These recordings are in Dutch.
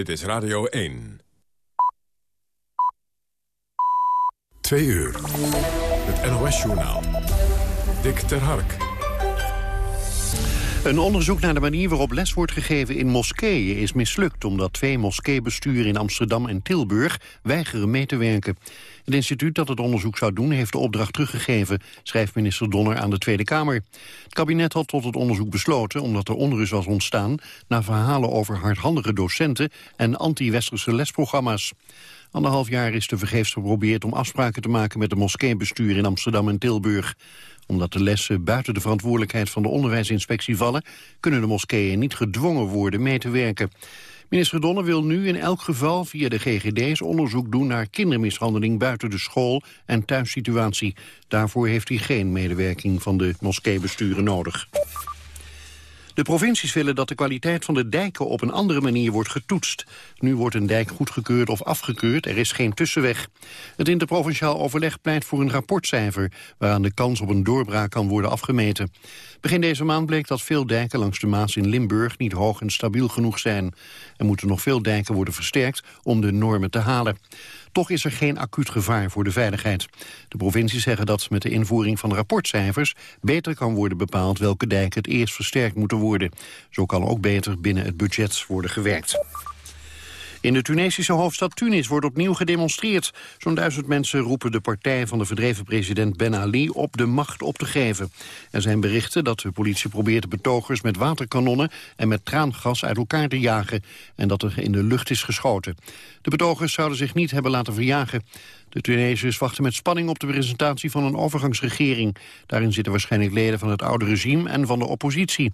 Dit is Radio 1. Twee uur. Het NOS-journaal. Dick ter Hark. Een onderzoek naar de manier waarop les wordt gegeven in moskeeën is mislukt... omdat twee moskeebesturen in Amsterdam en Tilburg weigeren mee te werken. Het instituut dat het onderzoek zou doen heeft de opdracht teruggegeven... schrijft minister Donner aan de Tweede Kamer. Het kabinet had tot het onderzoek besloten omdat er onrust was ontstaan... na verhalen over hardhandige docenten en anti-westerse lesprogramma's. Anderhalf jaar is tevergeefs geprobeerd om afspraken te maken met de moskeebestuur in Amsterdam en Tilburg omdat de lessen buiten de verantwoordelijkheid van de onderwijsinspectie vallen... kunnen de moskeeën niet gedwongen worden mee te werken. Minister Donner wil nu in elk geval via de GGD's onderzoek doen naar kindermishandeling buiten de school en thuissituatie. Daarvoor heeft hij geen medewerking van de moskeebesturen nodig. De provincies willen dat de kwaliteit van de dijken op een andere manier wordt getoetst. Nu wordt een dijk goedgekeurd of afgekeurd, er is geen tussenweg. Het interprovinciaal overleg pleit voor een rapportcijfer... waaraan de kans op een doorbraak kan worden afgemeten. Begin deze maand bleek dat veel dijken langs de Maas in Limburg... niet hoog en stabiel genoeg zijn. Er moeten nog veel dijken worden versterkt om de normen te halen. Toch is er geen acuut gevaar voor de veiligheid. De provincies zeggen dat met de invoering van rapportcijfers... beter kan worden bepaald welke dijken het eerst versterkt moeten worden. Zo kan ook beter binnen het budget worden gewerkt. In de Tunesische hoofdstad Tunis wordt opnieuw gedemonstreerd. Zo'n duizend mensen roepen de partij van de verdreven president Ben Ali op de macht op te geven. Er zijn berichten dat de politie probeert de betogers met waterkanonnen en met traangas uit elkaar te jagen en dat er in de lucht is geschoten. De betogers zouden zich niet hebben laten verjagen. De Tunesiërs wachten met spanning op de presentatie van een overgangsregering. Daarin zitten waarschijnlijk leden van het oude regime en van de oppositie.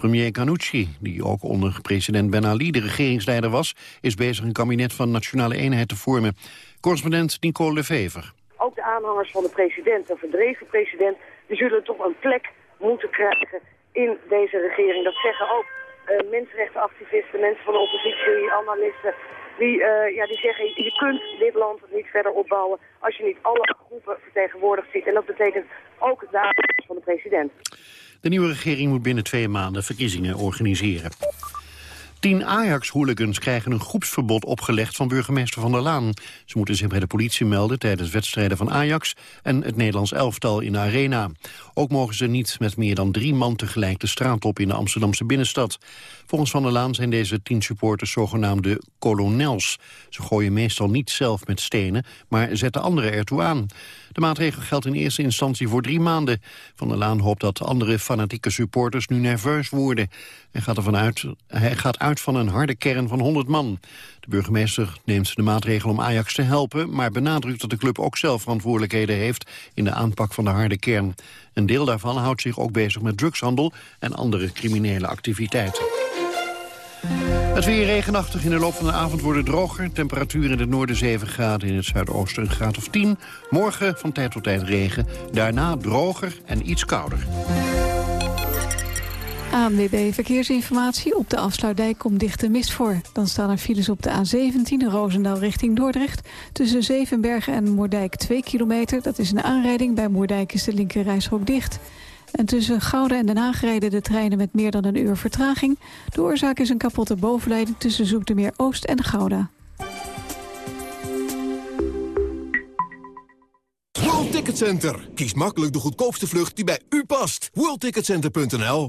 Premier Ghanouchi, die ook onder president Ben Ali de regeringsleider was... is bezig een kabinet van nationale eenheid te vormen. Correspondent Nicole Lefever. Ook de aanhangers van de president, de verdreven president... die zullen toch een plek moeten krijgen in deze regering. Dat zeggen ook uh, mensenrechtenactivisten, mensen van de oppositie, analisten... Die, uh, ja, die zeggen, je kunt dit land niet verder opbouwen als je niet alle groepen vertegenwoordigd ziet. En dat betekent ook de aanhangers van de president. De nieuwe regering moet binnen twee maanden verkiezingen organiseren. Tien Ajax-hooligans krijgen een groepsverbod opgelegd van burgemeester Van der Laan. Ze moeten zich bij de politie melden tijdens wedstrijden van Ajax en het Nederlands elftal in de arena. Ook mogen ze niet met meer dan drie man tegelijk de straat op in de Amsterdamse binnenstad. Volgens Van der Laan zijn deze tien supporters zogenaamde kolonels. Ze gooien meestal niet zelf met stenen, maar zetten anderen ertoe aan. De maatregel geldt in eerste instantie voor drie maanden. Van der Laan hoopt dat andere fanatieke supporters nu nerveus worden. Hij gaat, ervan uit, hij gaat uit van een harde kern van 100 man. De burgemeester neemt de maatregel om Ajax te helpen... maar benadrukt dat de club ook zelf verantwoordelijkheden heeft... in de aanpak van de harde kern. Een deel daarvan houdt zich ook bezig met drugshandel... en andere criminele activiteiten. Het weer regenachtig. In de loop van de avond wordt droger. Temperatuur in het noorden 7 graden, in het zuidoosten een graad of 10. Morgen van tijd tot tijd regen. Daarna droger en iets kouder. ANWB Verkeersinformatie. Op de afsluitdijk komt dichte mist voor. Dan staan er files op de A17 Roosendaal richting Dordrecht. Tussen Zevenbergen en Moerdijk 2 kilometer. Dat is een aanrijding. Bij Moerdijk is de linkerrijstrook dicht. En tussen Gouda en Den Haag rijden de treinen met meer dan een uur vertraging. De oorzaak is een kapotte bovenleiding tussen Zoetermeer Oost en Gouda. World Ticket Center. Kies makkelijk de goedkoopste vlucht die bij u past. WorldTicketCenter.nl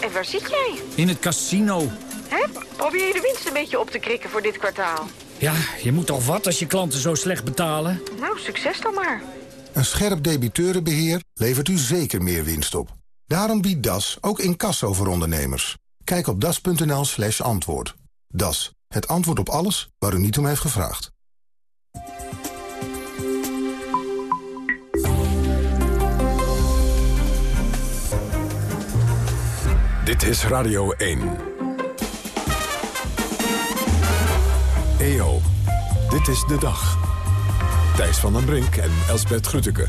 En waar zit jij? In het casino. Hè? Probeer je de winst een beetje op te krikken voor dit kwartaal? Ja, je moet toch wat als je klanten zo slecht betalen? Nou, succes dan maar. Een scherp debiteurenbeheer levert u zeker meer winst op. Daarom biedt DAS ook incasso voor ondernemers. Kijk op das.nl slash antwoord. DAS, het antwoord op alles waar u niet om heeft gevraagd. Dit is Radio 1. EO, dit is de dag. Thijs van den Brink en Elsbert Grütke.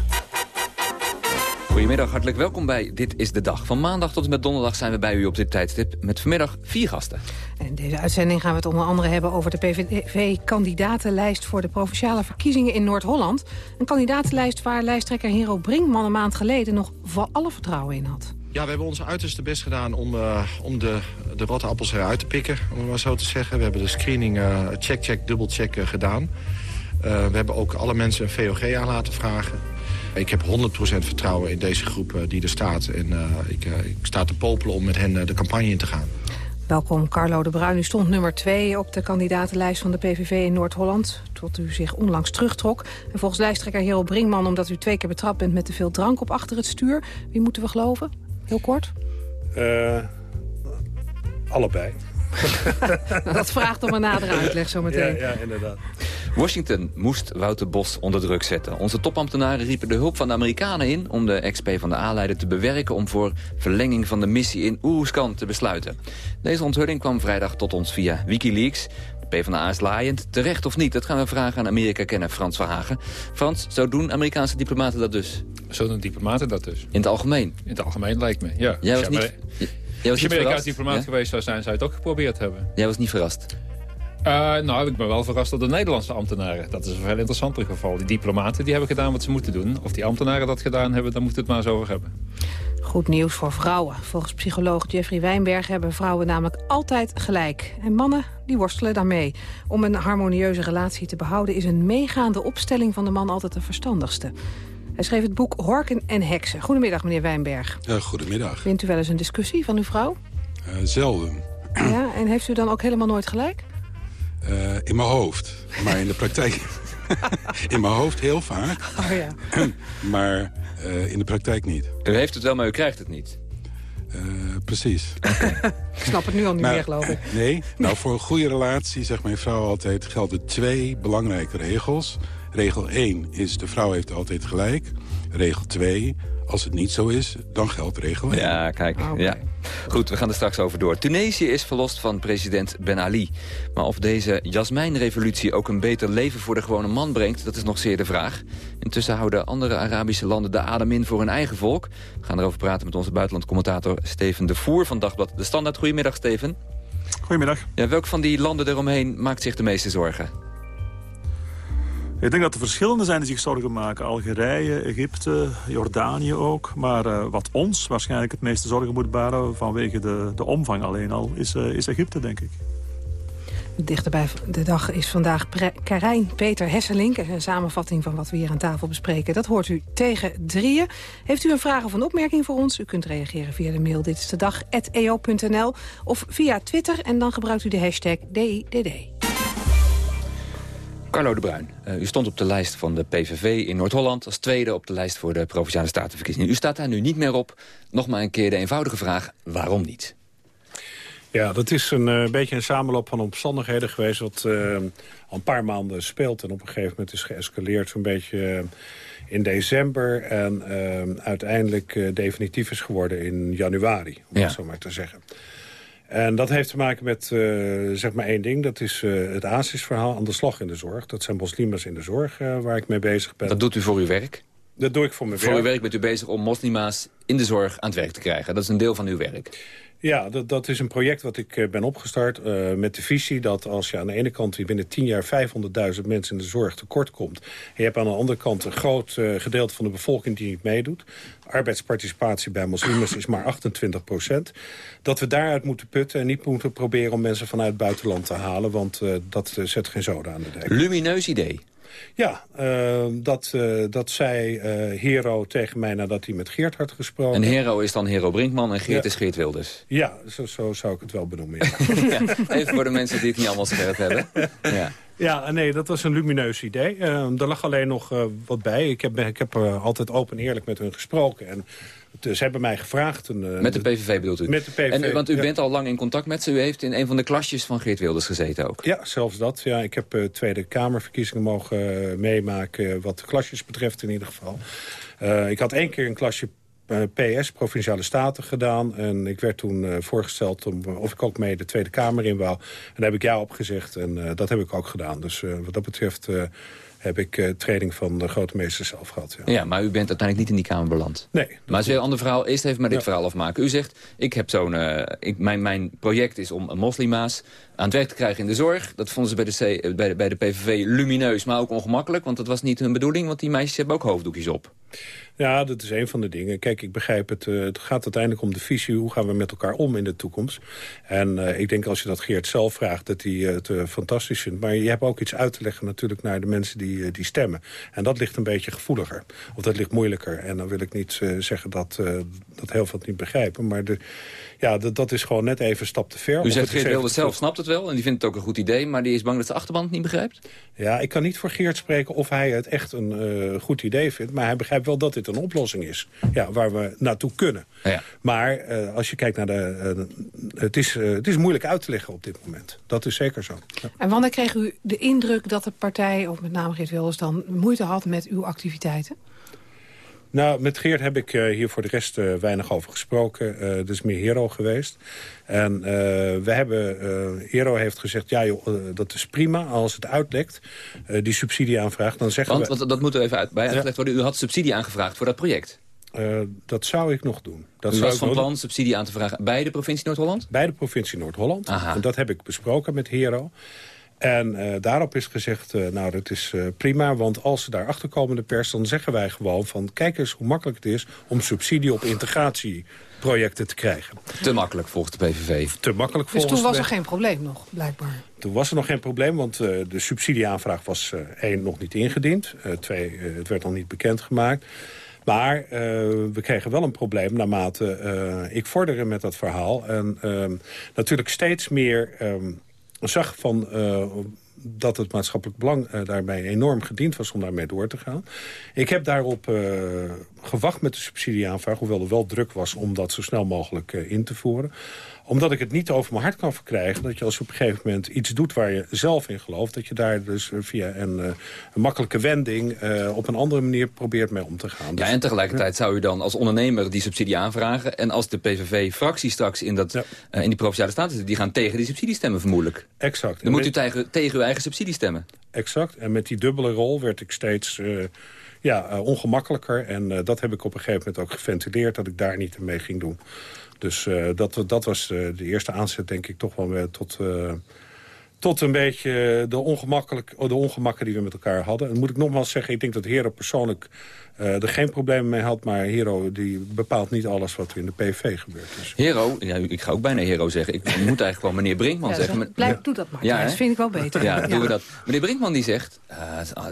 Goedemiddag, hartelijk welkom bij Dit is de Dag. Van maandag tot en met donderdag zijn we bij u op dit tijdstip... met vanmiddag vier gasten. In deze uitzending gaan we het onder andere hebben over de PVV-kandidatenlijst... voor de Provinciale Verkiezingen in Noord-Holland. Een kandidatenlijst waar lijsttrekker Hero Brinkman een maand geleden... nog voor alle vertrouwen in had. Ja, we hebben onze uiterste best gedaan om, uh, om de, de rotte appels eruit te pikken, om het maar zo te zeggen. We hebben de screening uh, check, check, dubbelcheck uh, gedaan. we hebben ook alle mensen een VOG aan laten vragen. Ik heb 100% vertrouwen in deze groep die er staat. En ik, ik, sta te popelen om met hen de campagne in te gaan. Welkom, Carlo de Bruin. U stond nummer 2 op de kandidatenlijst van de PVV in Noord-Holland... tot u zich onlangs terugtrok. En volgens lijsttrekker Hero Brinkman... omdat u twee keer betrapt bent met te veel drank op achter het stuur. Wie moeten we geloven? Heel kort. Uh, allebei. dat vraagt om een nadere uitleg zometeen. Ja, ja, inderdaad. Washington moest Wouter Bos onder druk zetten. Onze topambtenaren riepen de hulp van de Amerikanen in... om de ex-P van de A-leider te bewerken... om voor verlenging van de missie in Oeruzkan te besluiten. Deze onthulling kwam vrijdag tot ons via Wikileaks. PvdA is laaiend, terecht of niet, dat gaan we vragen aan Amerika-kenner Frans Verhagen. Frans, zo doen Amerikaanse diplomaten dat dus? Zo doen diplomaten dat dus. In het algemeen? In het algemeen lijkt me, ja. Jij was niet... Jij Als je Amerikaans diplomaat ja? geweest zou zijn, zou je het ook geprobeerd hebben. Jij was niet verrast? Uh, nou, ik ben wel verrast door de Nederlandse ambtenaren. Dat is een veel interessanter geval. Die diplomaten die hebben gedaan wat ze moeten doen. Of die ambtenaren dat gedaan hebben, daar moeten we het maar eens over hebben. Goed nieuws voor vrouwen. Volgens psycholoog Jeffrey Wijnberg hebben vrouwen namelijk altijd gelijk. En mannen, die worstelen daarmee. Om een harmonieuze relatie te behouden... is een meegaande opstelling van de man altijd de verstandigste. Hij schreef het boek Horken en Heksen. Goedemiddag, meneer Wijnberg. Ja, goedemiddag. Vindt u wel eens een discussie van uw vrouw? Uh, zelden. Ja, en heeft u dan ook helemaal nooit gelijk? Uh, in mijn hoofd. Maar in de praktijk... in mijn hoofd heel vaak. Oh ja. maar in de praktijk niet. U heeft het wel, maar u krijgt het niet. Uh, precies. ik snap het nu al niet maar, meer, geloof ik. Nee, nou voor een goede relatie, zegt mijn vrouw altijd... gelden twee belangrijke regels. Regel 1 is de vrouw heeft altijd gelijk. Regel 2, als het niet zo is, dan geldt regel 1. Ja, kijk. Okay. Ja. Goed, we gaan er straks over door. Tunesië is verlost van president Ben Ali. Maar of deze jasmijnrevolutie ook een beter leven voor de gewone man brengt... dat is nog zeer de vraag. Intussen houden andere Arabische landen de adem in voor hun eigen volk. We gaan erover praten met onze buitenlandcommentator Steven de Voer van Dagblad De Standaard. Goedemiddag, Steven. Goedemiddag. Ja, welk van die landen eromheen maakt zich de meeste zorgen? Ik denk dat er verschillende zijn die zich zorgen maken. Algerije, Egypte, Jordanië ook. Maar uh, wat ons waarschijnlijk het meeste zorgen moet baren... vanwege de, de omvang alleen al, is, uh, is Egypte, denk ik. Dichterbij de dag is vandaag Karijn Peter Hesselink. Een samenvatting van wat we hier aan tafel bespreken. Dat hoort u tegen drieën. Heeft u een vraag of een opmerking voor ons? U kunt reageren via de mail dit is de dag eo.nl of via Twitter. En dan gebruikt u de hashtag DIDD. Carlo de Bruin, uh, u stond op de lijst van de PVV in Noord-Holland... als tweede op de lijst voor de Provinciale Statenverkiezingen. U staat daar nu niet meer op. Nog maar een keer de eenvoudige vraag, waarom niet? Ja, dat is een uh, beetje een samenloop van omstandigheden geweest... wat uh, al een paar maanden speelt en op een gegeven moment is geëscaleerd... zo'n beetje in december en uiteindelijk definitief is geworden in januari, om ja. het zo maar te zeggen. En dat heeft te maken met uh, zeg maar één ding. Dat is uh, het ASIS-verhaal aan de slag in de zorg. Dat zijn moslima's in de zorg uh, waar ik mee bezig ben. Dat doet u voor uw werk? Dat doe ik voor mijn voor werk. Voor uw werk bent u bezig om moslima's in de zorg aan het werk te krijgen. Dat is een deel van uw werk. Ja, dat, dat is een project wat ik ben opgestart uh, met de visie dat als je aan de ene kant binnen 10 jaar 500.000 mensen in de zorg tekort komt. En je hebt aan de andere kant een groot uh, gedeelte van de bevolking die niet meedoet. Arbeidsparticipatie bij moslims is maar 28 procent. Dat we daaruit moeten putten en niet moeten proberen om mensen vanuit het buitenland te halen. Want dat zet geen zoden aan de dek. Lumineus idee. Ja, uh, dat, uh, dat zei uh, Hero tegen mij nadat hij met Geert had gesproken. En Hero is dan Hero Brinkman en Geert ja. is Geert Wilders. Ja, zo, zo zou ik het wel benoemen. Ja. ja, even voor de mensen die het niet allemaal scherp hebben. Ja. Ja, nee, dat was een lumineus idee. Uh, er lag alleen nog uh, wat bij. Ik heb, ik heb uh, altijd open en eerlijk met hun gesproken. En ze hebben mij gevraagd... Een, met de PVV bedoelt u? Met de PVV, en, Want u ja. bent al lang in contact met ze. U heeft in een van de klasjes van Geert Wilders gezeten ook. Ja, zelfs dat. Ja, ik heb Tweede Kamerverkiezingen mogen meemaken... wat de klasjes betreft in ieder geval. ik had één keer een klasje PS, Provinciale Staten, gedaan. En ik werd toen voorgesteld om, of ik ook mee de Tweede Kamer in wou. En daar heb ik ja op gezegd en dat heb ik ook gedaan. Dus wat dat betreft heb ik uh, training van de grote meester zelf gehad. Ja. ja. maar u bent uiteindelijk niet in die Kamer beland. Nee. Maar het is weer een ander verhaal. Eerst even maar dit verhaal afmaken. U zegt, ik heb zo'n, uh, mijn, mijn project is om moslima's aan het werk te krijgen in de zorg. Dat vonden ze bij de, C, bij, de, bij de PVV lumineus, maar ook ongemakkelijk. Want dat was niet hun bedoeling, want die meisjes hebben ook hoofddoekjes op. Ja, dat is een van de dingen. Kijk, ik begrijp het. Uh, het gaat uiteindelijk om de visie. Hoe gaan we met elkaar om in de toekomst? En uh, ik denk als je dat Geert zelf vraagt, dat hij het uh, fantastisch vindt. Maar je hebt ook iets uit te leggen natuurlijk naar de mensen die, die stemmen. En dat ligt een beetje gevoeliger. Of dat ligt moeilijker. En dan wil ik niet zeggen dat, dat heel veel het niet begrijpen. Maar de, ja, dat, dat is gewoon net even een stap te ver. U zegt Geert Wilders zelf snapt het wel en die vindt het ook een goed idee... maar die is bang dat de achterban het niet begrijpt? Ja, ik kan niet voor Geert spreken of hij het echt een uh, goed idee vindt... maar hij begrijpt wel dat dit een oplossing is ja, waar we naartoe kunnen. Ja. Maar uh, als je kijkt naar de... Uh, het, is, het is moeilijk uit te leggen op dit moment. Dat is zeker zo. Ja. En wanneer kreeg u de indruk dat de partij, of met name Geert Wilders... dan moeite had met uw activiteiten? Nou, met Geert heb ik uh, hier voor de rest uh, weinig over gesproken. Uh, het is meer Hero geweest. En we hebben, Hero heeft gezegd, ja joh, dat is prima als het uitlekt, die subsidie aanvraagt. Dan zeggen want, we, want dat moet er even uit, bij uitgelegd worden. U had subsidie aangevraagd voor dat project. dat zou ik nog doen. Dat U zou was van plan subsidie aan te vragen bij de provincie Noord-Holland? Bij de provincie Noord-Holland. En dat heb ik besproken met Hero. En uh, daarop is gezegd, uh, nou dat is uh, prima, want als ze daarachter komen de pers... dan zeggen wij gewoon van, kijk eens hoe makkelijk het is... om subsidie op integratieprojecten te krijgen. Te makkelijk volgens de PVV. Te makkelijk dus volgens toen was er geen probleem nog, blijkbaar? Toen was er nog geen probleem, want de subsidieaanvraag was één nog niet ingediend. twee, het werd nog niet bekendgemaakt. Maar uh, we kregen wel een probleem naarmate uh, ik vorderde met dat verhaal. En uh, natuurlijk steeds meer zag van uh, dat het maatschappelijk belang uh, daarbij enorm gediend was om daarmee door te gaan. Ik heb daarop uh, gewacht met de subsidieaanvraag, hoewel er wel druk was om dat zo snel mogelijk in te voeren omdat ik het niet over mijn hart kan verkrijgen... dat je als je op een gegeven moment iets doet waar je zelf in gelooft... dat je daar dus via een, uh, een makkelijke wending uh, op een andere manier probeert mee om te gaan. Dus, ja, en tegelijkertijd zou u dan als ondernemer die subsidie aanvragen... en als de PVV-fractie straks in, dat, ja. uh, in die Provinciale Staten zit... die gaan tegen die subsidie stemmen vermoedelijk. Exact. Dan moet u tegen, tegen uw eigen subsidie stemmen. Exact. En met die dubbele rol werd ik steeds ja, uh, ongemakkelijker. En uh, dat heb ik op een gegeven moment ook geventileerd... dat ik daar niet mee ging doen. Dus uh, dat, dat was de eerste aanzet, denk ik, toch wel tot, tot een beetje de, ongemakkelijk, de ongemakken die we met elkaar hadden. En moet ik nogmaals zeggen, ik denk dat Hero persoonlijk uh, er geen problemen mee had. Maar Hero die bepaalt niet alles wat er in de PV gebeurt. Dus. Hero, ja, ik ga ook bijna Hero zeggen. Ik moet eigenlijk gewoon meneer Brinkman ja, zeggen. Blijf, ja. doe dat maar. Ja, dat vind ik wel beter. Ja, doen we dat. Meneer Brinkman die zegt, uh,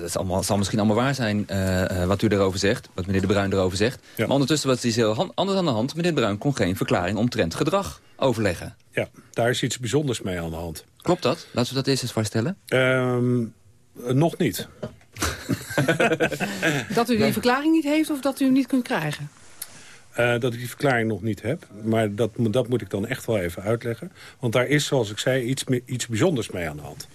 het allemaal, zal misschien allemaal waar zijn uh, wat u erover zegt. Wat meneer De Bruin erover zegt. Maar ondertussen was iets heel anders aan de hand. Meneer De Bruin kon geen verklaring omtrent gedrag overleggen. Ja, daar is iets bijzonders mee aan de hand. Klopt dat? Laten we dat eerst eens vaststellen. Um, nog niet. dat u die verklaring niet heeft of dat u hem niet kunt krijgen? Uh, dat ik die verklaring nog niet heb. Maar dat, dat moet ik dan echt wel even uitleggen. Want daar is, zoals ik zei, iets, iets bijzonders mee aan de hand.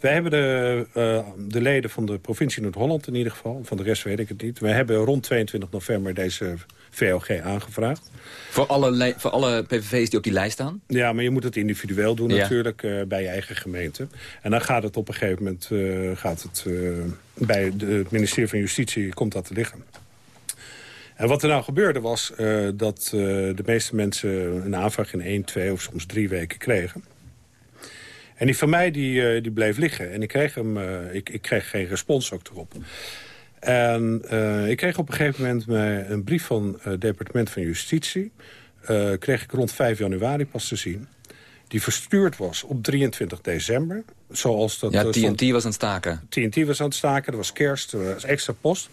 Wij hebben de, uh, de leden van de provincie Noord-Holland in ieder geval. Van de rest weet ik het niet. Wij hebben rond 22 november deze VOG aangevraagd. Voor alle, voor alle PVV's die op die lijst staan? Ja, maar je moet het individueel doen ja. natuurlijk uh, bij je eigen gemeente. En dan gaat het op een gegeven moment uh, gaat het, uh, bij het ministerie van Justitie komt dat te liggen. En wat er nou gebeurde was dat de meeste mensen een aanvraag in één, twee of soms drie weken kregen. En die van mij die, die bleef liggen. En ik kreeg, hem, ik, ik kreeg geen respons ook erop. En uh, ik kreeg op een gegeven moment een brief van het departement van Justitie. Uh, kreeg ik rond 5 januari pas te zien. Die verstuurd was op 23 december. Zoals dat, ja, TNT was aan het staken. TNT was aan het staken, er was kerst, er was extra post.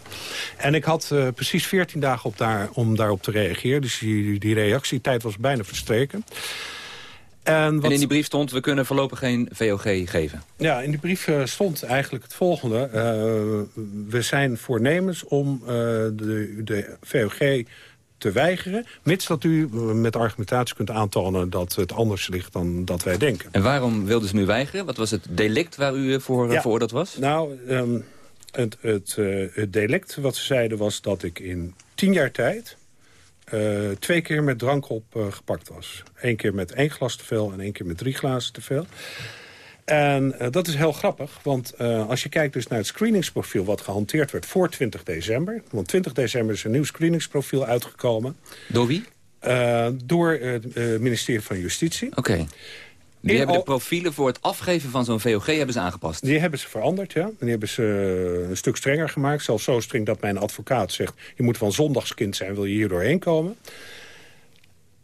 En ik had uh, precies 14 dagen op daar, om daarop te reageren. Dus die, die reactietijd was bijna verstreken. En, wat... en, in die brief stond, we kunnen voorlopig geen VOG geven. Ja, in die brief uh, stond eigenlijk het volgende. Uh, we zijn voornemens om uh, de, de VOG te weigeren... mits dat u met argumentatie kunt aantonen dat het anders ligt dan dat wij denken. En waarom wilden ze nu weigeren? Wat was het delict waar u voor ja, veroordeeld was? Nou, um, het, het, het delict wat ze zeiden was dat ik in tien jaar tijd eh, twee keer met drank op eh, gepakt was. Eén keer met één glas te veel en één keer met drie glazen te veel. En eh, dat is heel grappig, want als je kijkt dus naar het screeningsprofiel... wat gehanteerd werd voor 20 december... want 20 december is een nieuw screeningsprofiel uitgekomen. Door wie? Door het ministerie van Justitie. Oké. Die hebben de profielen voor het afgeven van zo'n VOG hebben ze aangepast? Die hebben ze veranderd, ja. Die hebben ze een stuk strenger gemaakt. Zelfs zo streng dat mijn advocaat zegt... je moet van zondagskind zijn, wil je hier doorheen komen.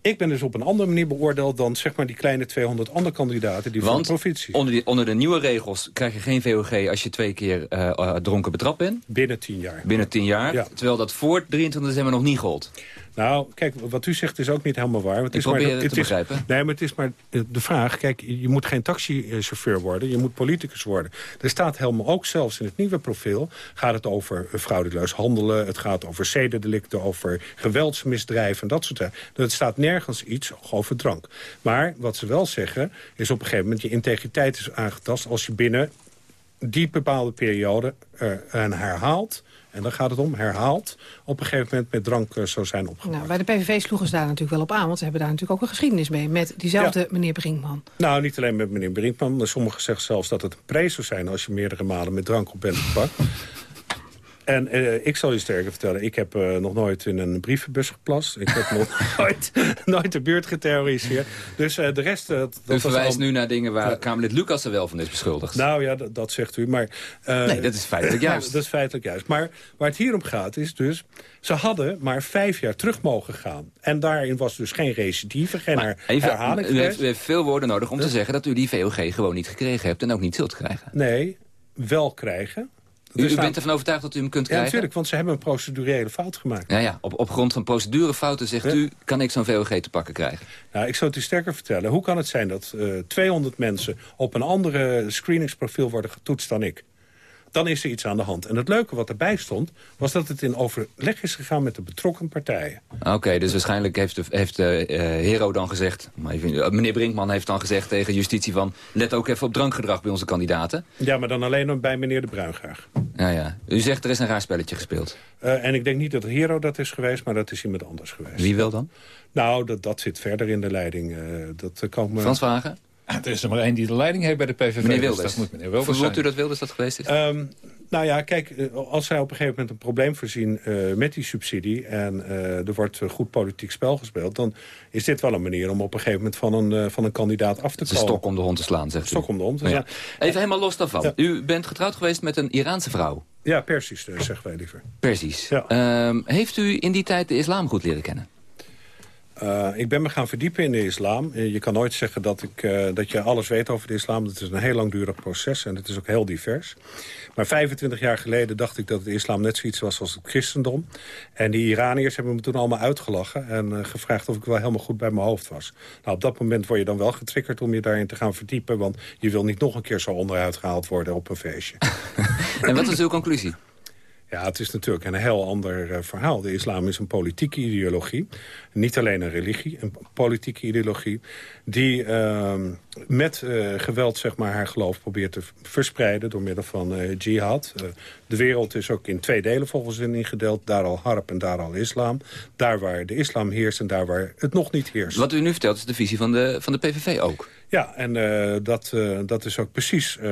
Ik ben dus op een andere manier beoordeeld dan zeg maar die kleine 200 andere kandidaten die voor de provincie. Onder, die, onder de nieuwe regels krijg je geen VOG als je twee keer uh, uh, dronken betrapt bent. Binnen tien jaar. Binnen tien jaar. Ja. Terwijl dat voor 23 december nog niet gold. Nou, kijk, wat u zegt is ook niet helemaal waar. Het Ik is probeer maar, het het te is, begrijpen. Nee, maar het is maar de vraag. Kijk, je moet geen taxichauffeur worden. Je moet politicus worden. Er staat helemaal ook zelfs in het nieuwe profiel... gaat het over fraudeleus handelen. Het gaat over zedendelicten, over geweldsmisdrijven en dat soort dingen. Het staat nergens iets over drank. Maar wat ze wel zeggen, is op een gegeven moment... je integriteit is aangetast als je binnen die bepaalde periode uh, en herhaalt... en dan gaat het om, herhaald... op een gegeven moment met drank uh, zou zijn opgepakt. Nou, bij de PVV sloegen ze daar natuurlijk wel op aan... want ze hebben daar natuurlijk ook een geschiedenis mee... met diezelfde Ja. meneer Brinkman. Nou, niet alleen met meneer Brinkman. Sommigen zeggen zelfs dat het een prijs zou zijn... als je meerdere malen met drank op bent gepakt. En eh, ik zal je sterker vertellen, ik heb eh, nog nooit in een brievenbus geplast. Ik heb nog nooit, nooit de buurt geterroriseerd. Dus eh, de rest... dat U verwijst al- nu naar dingen waar Kamerlid Lucas er wel van is beschuldigd. Nou ja, dat, zegt u. Maar, Nee, dat is feitelijk juist. Dat is feitelijk juist. Maar waar het hier om gaat is dus... ze hadden maar vijf jaar terug mogen gaan. En daarin was dus geen recidive, geen her- Even, herhaling u heeft, geweest. u heeft veel woorden nodig om te zeggen dat u die VOG gewoon niet gekregen hebt en ook niet zult krijgen. Nee, wel krijgen. U, u staat- bent ervan overtuigd dat u hem kunt Ja, krijgen? natuurlijk, want ze hebben een procedurele fout gemaakt. Ja, ja, op, op grond van procedurefouten zegt Ja. u, kan ik zo'n VOG te pakken krijgen? Nou, ik zou het u sterker vertellen. Hoe kan het zijn dat eh 200 mensen op een andere screeningsprofiel worden getoetst dan ik? Dan is er iets aan de hand. En het leuke wat erbij stond, was dat het in overleg is gegaan met de betrokken partijen. Oké, dus waarschijnlijk heeft, de, heeft de, eh, Hero dan gezegd... Maar even, eh, meneer Brinkman heeft dan gezegd tegen justitie van... let ook even op drankgedrag bij onze kandidaten. Ja, maar dan alleen bij meneer De Bruin graag. Ja, ja. U zegt er is een raar spelletje gespeeld. Eh, en ik denk niet dat Hero dat is geweest, maar dat is iemand anders geweest. Wie wel dan? Nou, dat, dat zit verder in de leiding. eh, dat eh, kan me... Frans Wagen? Er is er maar één die de leiding heeft bij de PVV. Meneer dus Wilders. dat moet meneer Wilders Vermoedt u dat Wilders dat geweest is? Ehm, nou ja, kijk, eh, als zij op een gegeven moment een probleem voorzien eh, met die subsidie... en eh, er wordt goed politiek spel gespeeld... dan is dit wel een manier om op een gegeven moment van een, eh, van een kandidaat af te Het is komen. stok om de hond te slaan, zegt u. Stok om de hond te Ja. slaan. Even helemaal los daarvan. Ja. U bent getrouwd geweest met een Iraanse vrouw. Ja, Persisch, eh, zeggen wij liever. Persisch. Ja. Ehm, heeft u in die tijd de islam goed leren kennen? Eh, ik ben me gaan verdiepen in de islam. Eh, je kan nooit zeggen dat, ik, eh, dat je alles weet over de islam. Dat is een heel langdurig proces en het is ook heel divers. Maar 25 jaar geleden dacht ik dat de islam net zoiets was als het christendom. En die Iraniërs hebben me toen allemaal uitgelachen... en gevraagd of ik wel helemaal goed bij mijn hoofd was. Nou, op dat moment word je dan wel getriggerd om je daarin te gaan verdiepen... want je wil niet nog een keer zo onderuit gehaald worden op een feestje. En wat is uw conclusie? Ja, het is natuurlijk een heel ander eh, verhaal. De islam is een politieke ideologie. Niet alleen een religie, een politieke ideologie... die ehm, met eh, geweld zeg maar, haar geloof probeert te verspreiden... door middel van eh, jihad. De wereld is ook in twee delen volgens hen ingedeeld. Daar al harp en daar al islam. Daar waar de islam heerst en daar waar het nog niet heerst. Wat u nu vertelt is de visie van de, van de PVV ook. Ja, en eh, dat, eh, dat is ook precies eh,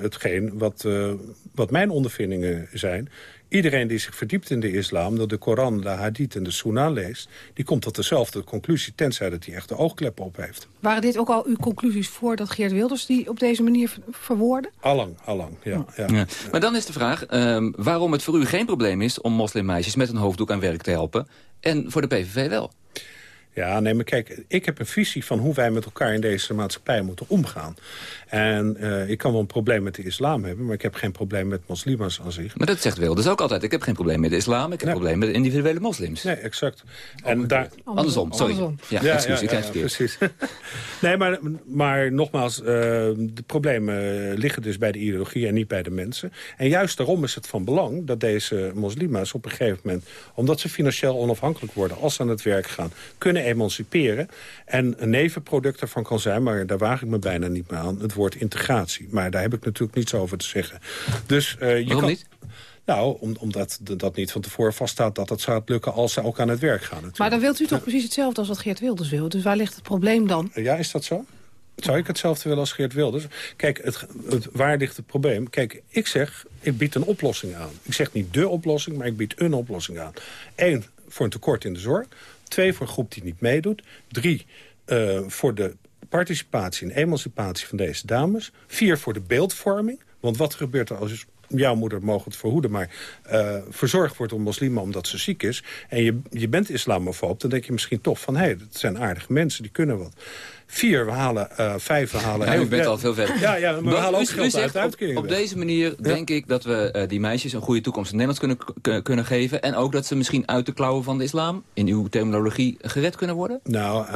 hetgeen wat, eh, wat mijn ondervindingen zijn. Iedereen die zich verdiept in de islam, dat de Koran, de hadith en de Sunnah leest... die komt tot dezelfde conclusie, tenzij dat hij echt de oogkleppen op heeft. Waren dit ook al uw conclusies voordat Geert Wilders die op deze manier ver- verwoordde? Allang, allang, ja. ja. Ja. Maar dan is de vraag ehm, waarom het voor u geen probleem is... om moslimmeisjes met een hoofddoek aan werk te helpen... en voor de PVV wel. Ja, nee, maar kijk, ik heb een visie van hoe wij met elkaar in deze maatschappij moeten omgaan. En eh, ik kan wel een probleem met de islam hebben, maar ik heb geen probleem met moslims aan zich. Maar dat zegt Wilders ook altijd. Ik heb geen probleem met de islam, ik heb een probleem met de individuele moslims. Nee, exact. En daar... Andersom, sorry. Andersom. Ja, excuus, ik ja, heb het verkeerd. precies. nee, maar, maar nogmaals, eh, de problemen liggen dus bij de ideologie en niet bij de mensen. En juist daarom is het van belang dat deze moslima's op een gegeven moment... omdat ze financieel onafhankelijk worden als ze aan het werk gaan... kunnen emanciperen. En een nevenproduct ervan kan zijn, maar daar waag ik me bijna niet meer aan... het woord integratie. Maar daar heb ik natuurlijk niets over te zeggen. Dus, eh, je Waarom kan, niet? Nou, om, omdat dat niet van tevoren vaststaat dat het zou lukken als ze ook aan het werk gaan. Natuurlijk. Maar dan wilt u toch precies hetzelfde als wat Geert Wilders wil. Dus waar ligt het probleem dan? Ja, is dat zo? Zou ik hetzelfde willen als Geert Wilders? Kijk, het, het, waar ligt het probleem? Kijk, ik zeg, ik bied een oplossing aan. Ik zeg niet de oplossing, maar ik bied een oplossing aan. Eén, voor een tekort in de zorg. Twee, voor groep die niet meedoet. Drie, uh, voor de participatie en emancipatie van deze dames. Vier, voor de beeldvorming. Want wat gebeurt er als jouw moeder mogen het verhoeden... maar uh, verzorgd wordt door moslimen omdat ze ziek is... en je, je bent islamofoob, dan denk je misschien toch van... hé, hey, dat zijn aardige mensen, die kunnen wat. Vier, we halen uh, vijf, we halen... Ja, u bent al veel verder. Ja, ja maar we halen ook geld uit. Op, op deze manier denk ik dat we uh, die meisjes een goede toekomst in Nederland kunnen, kunnen geven. En ook dat ze misschien uit de klauwen van de islam, in uw terminologie, gered kunnen worden? Nou,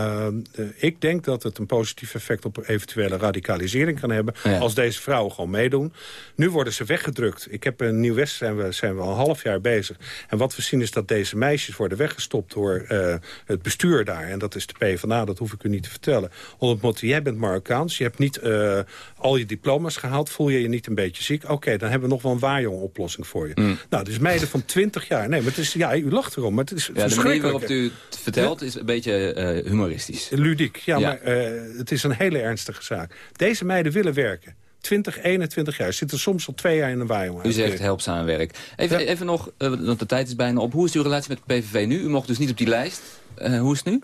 uh, ik denk dat het een positief effect op eventuele radicalisering kan hebben. Ja. Als deze vrouwen gewoon meedoen. Nu worden ze weggedrukt. Ik heb in Nieuw-West zijn we, zijn we al een half jaar bezig. En wat we zien is dat deze meisjes worden weggestopt door het bestuur daar. En dat is de PvdA, dat hoef ik u niet te vertellen het jij bent Marokkaans, je hebt niet uh, al je diploma's gehaald, voel je je niet een beetje ziek? Oké, okay, dan hebben we nog wel een waarjong oplossing voor je. Mm. Nou, dus meiden van 20 jaar. Nee, maar het is, ja, u lacht erom, maar het is ja, De manier waarop u het vertelt is een beetje uh, humoristisch. Ludiek, ja, ja. maar uh, het is een hele ernstige zaak. Deze meiden willen werken. 20, 21 jaar. Zitten soms al twee jaar in een waaijong. U zegt helpzaam werk. Even, ja. even nog, want de tijd is bijna op. Hoe is uw relatie met de PVV nu? U mocht dus niet op die lijst. hoe is het nu?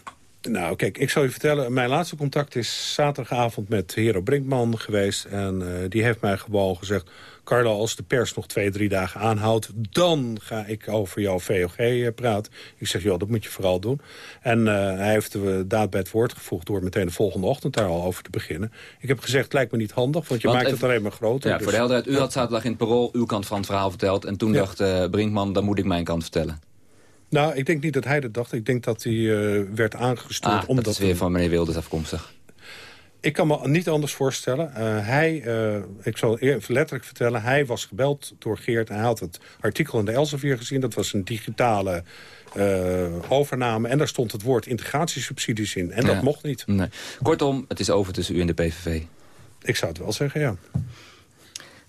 Nou, kijk, ik zal je vertellen. Mijn laatste contact is zaterdagavond met Hero Brinkman geweest. En uh, die heeft mij gewoon gezegd... Carlo, als de pers nog twee, drie dagen aanhoudt... dan ga ik over jouw VOG uh, praten. Ik zeg, joh, dat moet je vooral doen. En uh, hij heeft de daad bij het woord gevoegd... door meteen de volgende ochtend daar al over te beginnen. Ik heb gezegd, het lijkt me niet handig, want je want maakt even, het alleen maar groter. Ja, dus, voor de helderheid, u had zaterdag in het parool uw kant van het verhaal verteld... en toen ja. dacht Brinkman, dan moet ik mijn kant vertellen. Nou, ik denk niet dat hij dat dacht. Ik denk dat hij uh, werd aangestuurd. Ah, om dat is weer van meneer Wilders afkomstig. Ik kan me niet anders voorstellen. Uh, hij, uh, ik zal letterlijk vertellen... hij was gebeld door Geert en hij had het artikel in de Elsevier gezien. Dat was een digitale overname. En daar stond het woord integratiesubsidies in. En ja. dat mocht niet. Nee. Kortom, het is over tussen u en de PVV. Ik zou het wel zeggen, ja.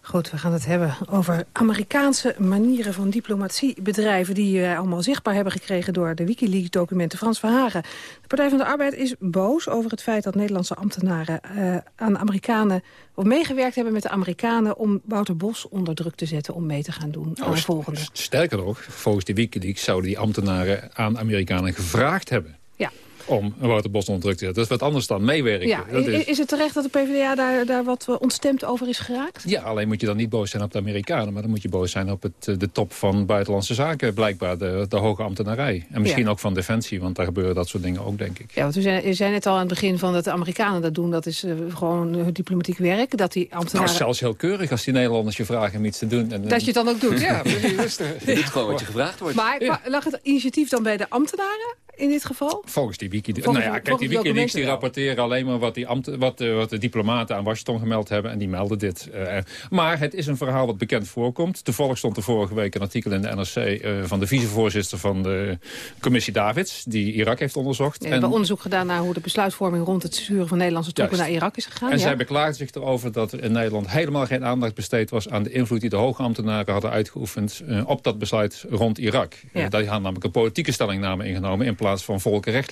Goed, we gaan het hebben over Amerikaanse manieren van diplomatie bedrijven... die wij allemaal zichtbaar hebben gekregen door de Wikileaks-documenten. Frans Verhagen, de Partij van de Arbeid is boos over het feit... dat Nederlandse ambtenaren uh, aan Amerikanen... of meegewerkt hebben met de Amerikanen... om Wouter Bos onder druk te zetten om mee te gaan doen aan de volgende. Sterker nog, volgens de Wikileaks zouden die ambtenaren aan Amerikanen gevraagd hebben... Ja om een Wouter Bos onder druk te zetten. Dat is wat anders dan meewerken. Ja. Dat is... is... het terecht dat de PvdA daar, daar wat ontstemd over is geraakt? Ja, alleen moet je dan niet boos zijn op de Amerikanen... maar dan moet je boos zijn op het, de top van buitenlandse zaken... blijkbaar de, de hoge ambtenarij. En misschien ja. ook van Defensie, want daar gebeuren dat soort dingen ook, denk ik. Ja, want u zei, u zei net al aan het begin van dat de Amerikanen dat doen... dat is uh, gewoon uh, diplomatiek werk, dat die ambtenaren... Nou, zelfs heel keurig als die Nederlanders je vragen om iets te doen. En, dat je het dan ook doet? ja, precies. je doet gewoon wat je gevraagd wordt. Maar ja. lag het initiatief dan bij de ambtenaren? In dit geval? Volgens die wiki. nou ja, kijk, die Wikileaks die rapporteren alleen maar wat, die ambt, wat, uh, wat de diplomaten aan Washington gemeld hebben. En die melden dit. Uh, maar het is een verhaal wat bekend voorkomt. Toevallig stond er vorige week een artikel in de NRC uh, van de vicevoorzitter van de commissie Davids. Die Irak heeft onderzocht. Ja, en hebben onderzoek gedaan naar hoe de besluitvorming rond het sturen van Nederlandse troepen naar Irak is gegaan. En ja. zij beklaagde zich erover dat er in Nederland helemaal geen aandacht besteed was aan de invloed die de hoge ambtenaren hadden uitgeoefend op dat besluit rond Irak. Ja. die hadden namelijk een politieke stellingname ingenomen in plaats van volkenrecht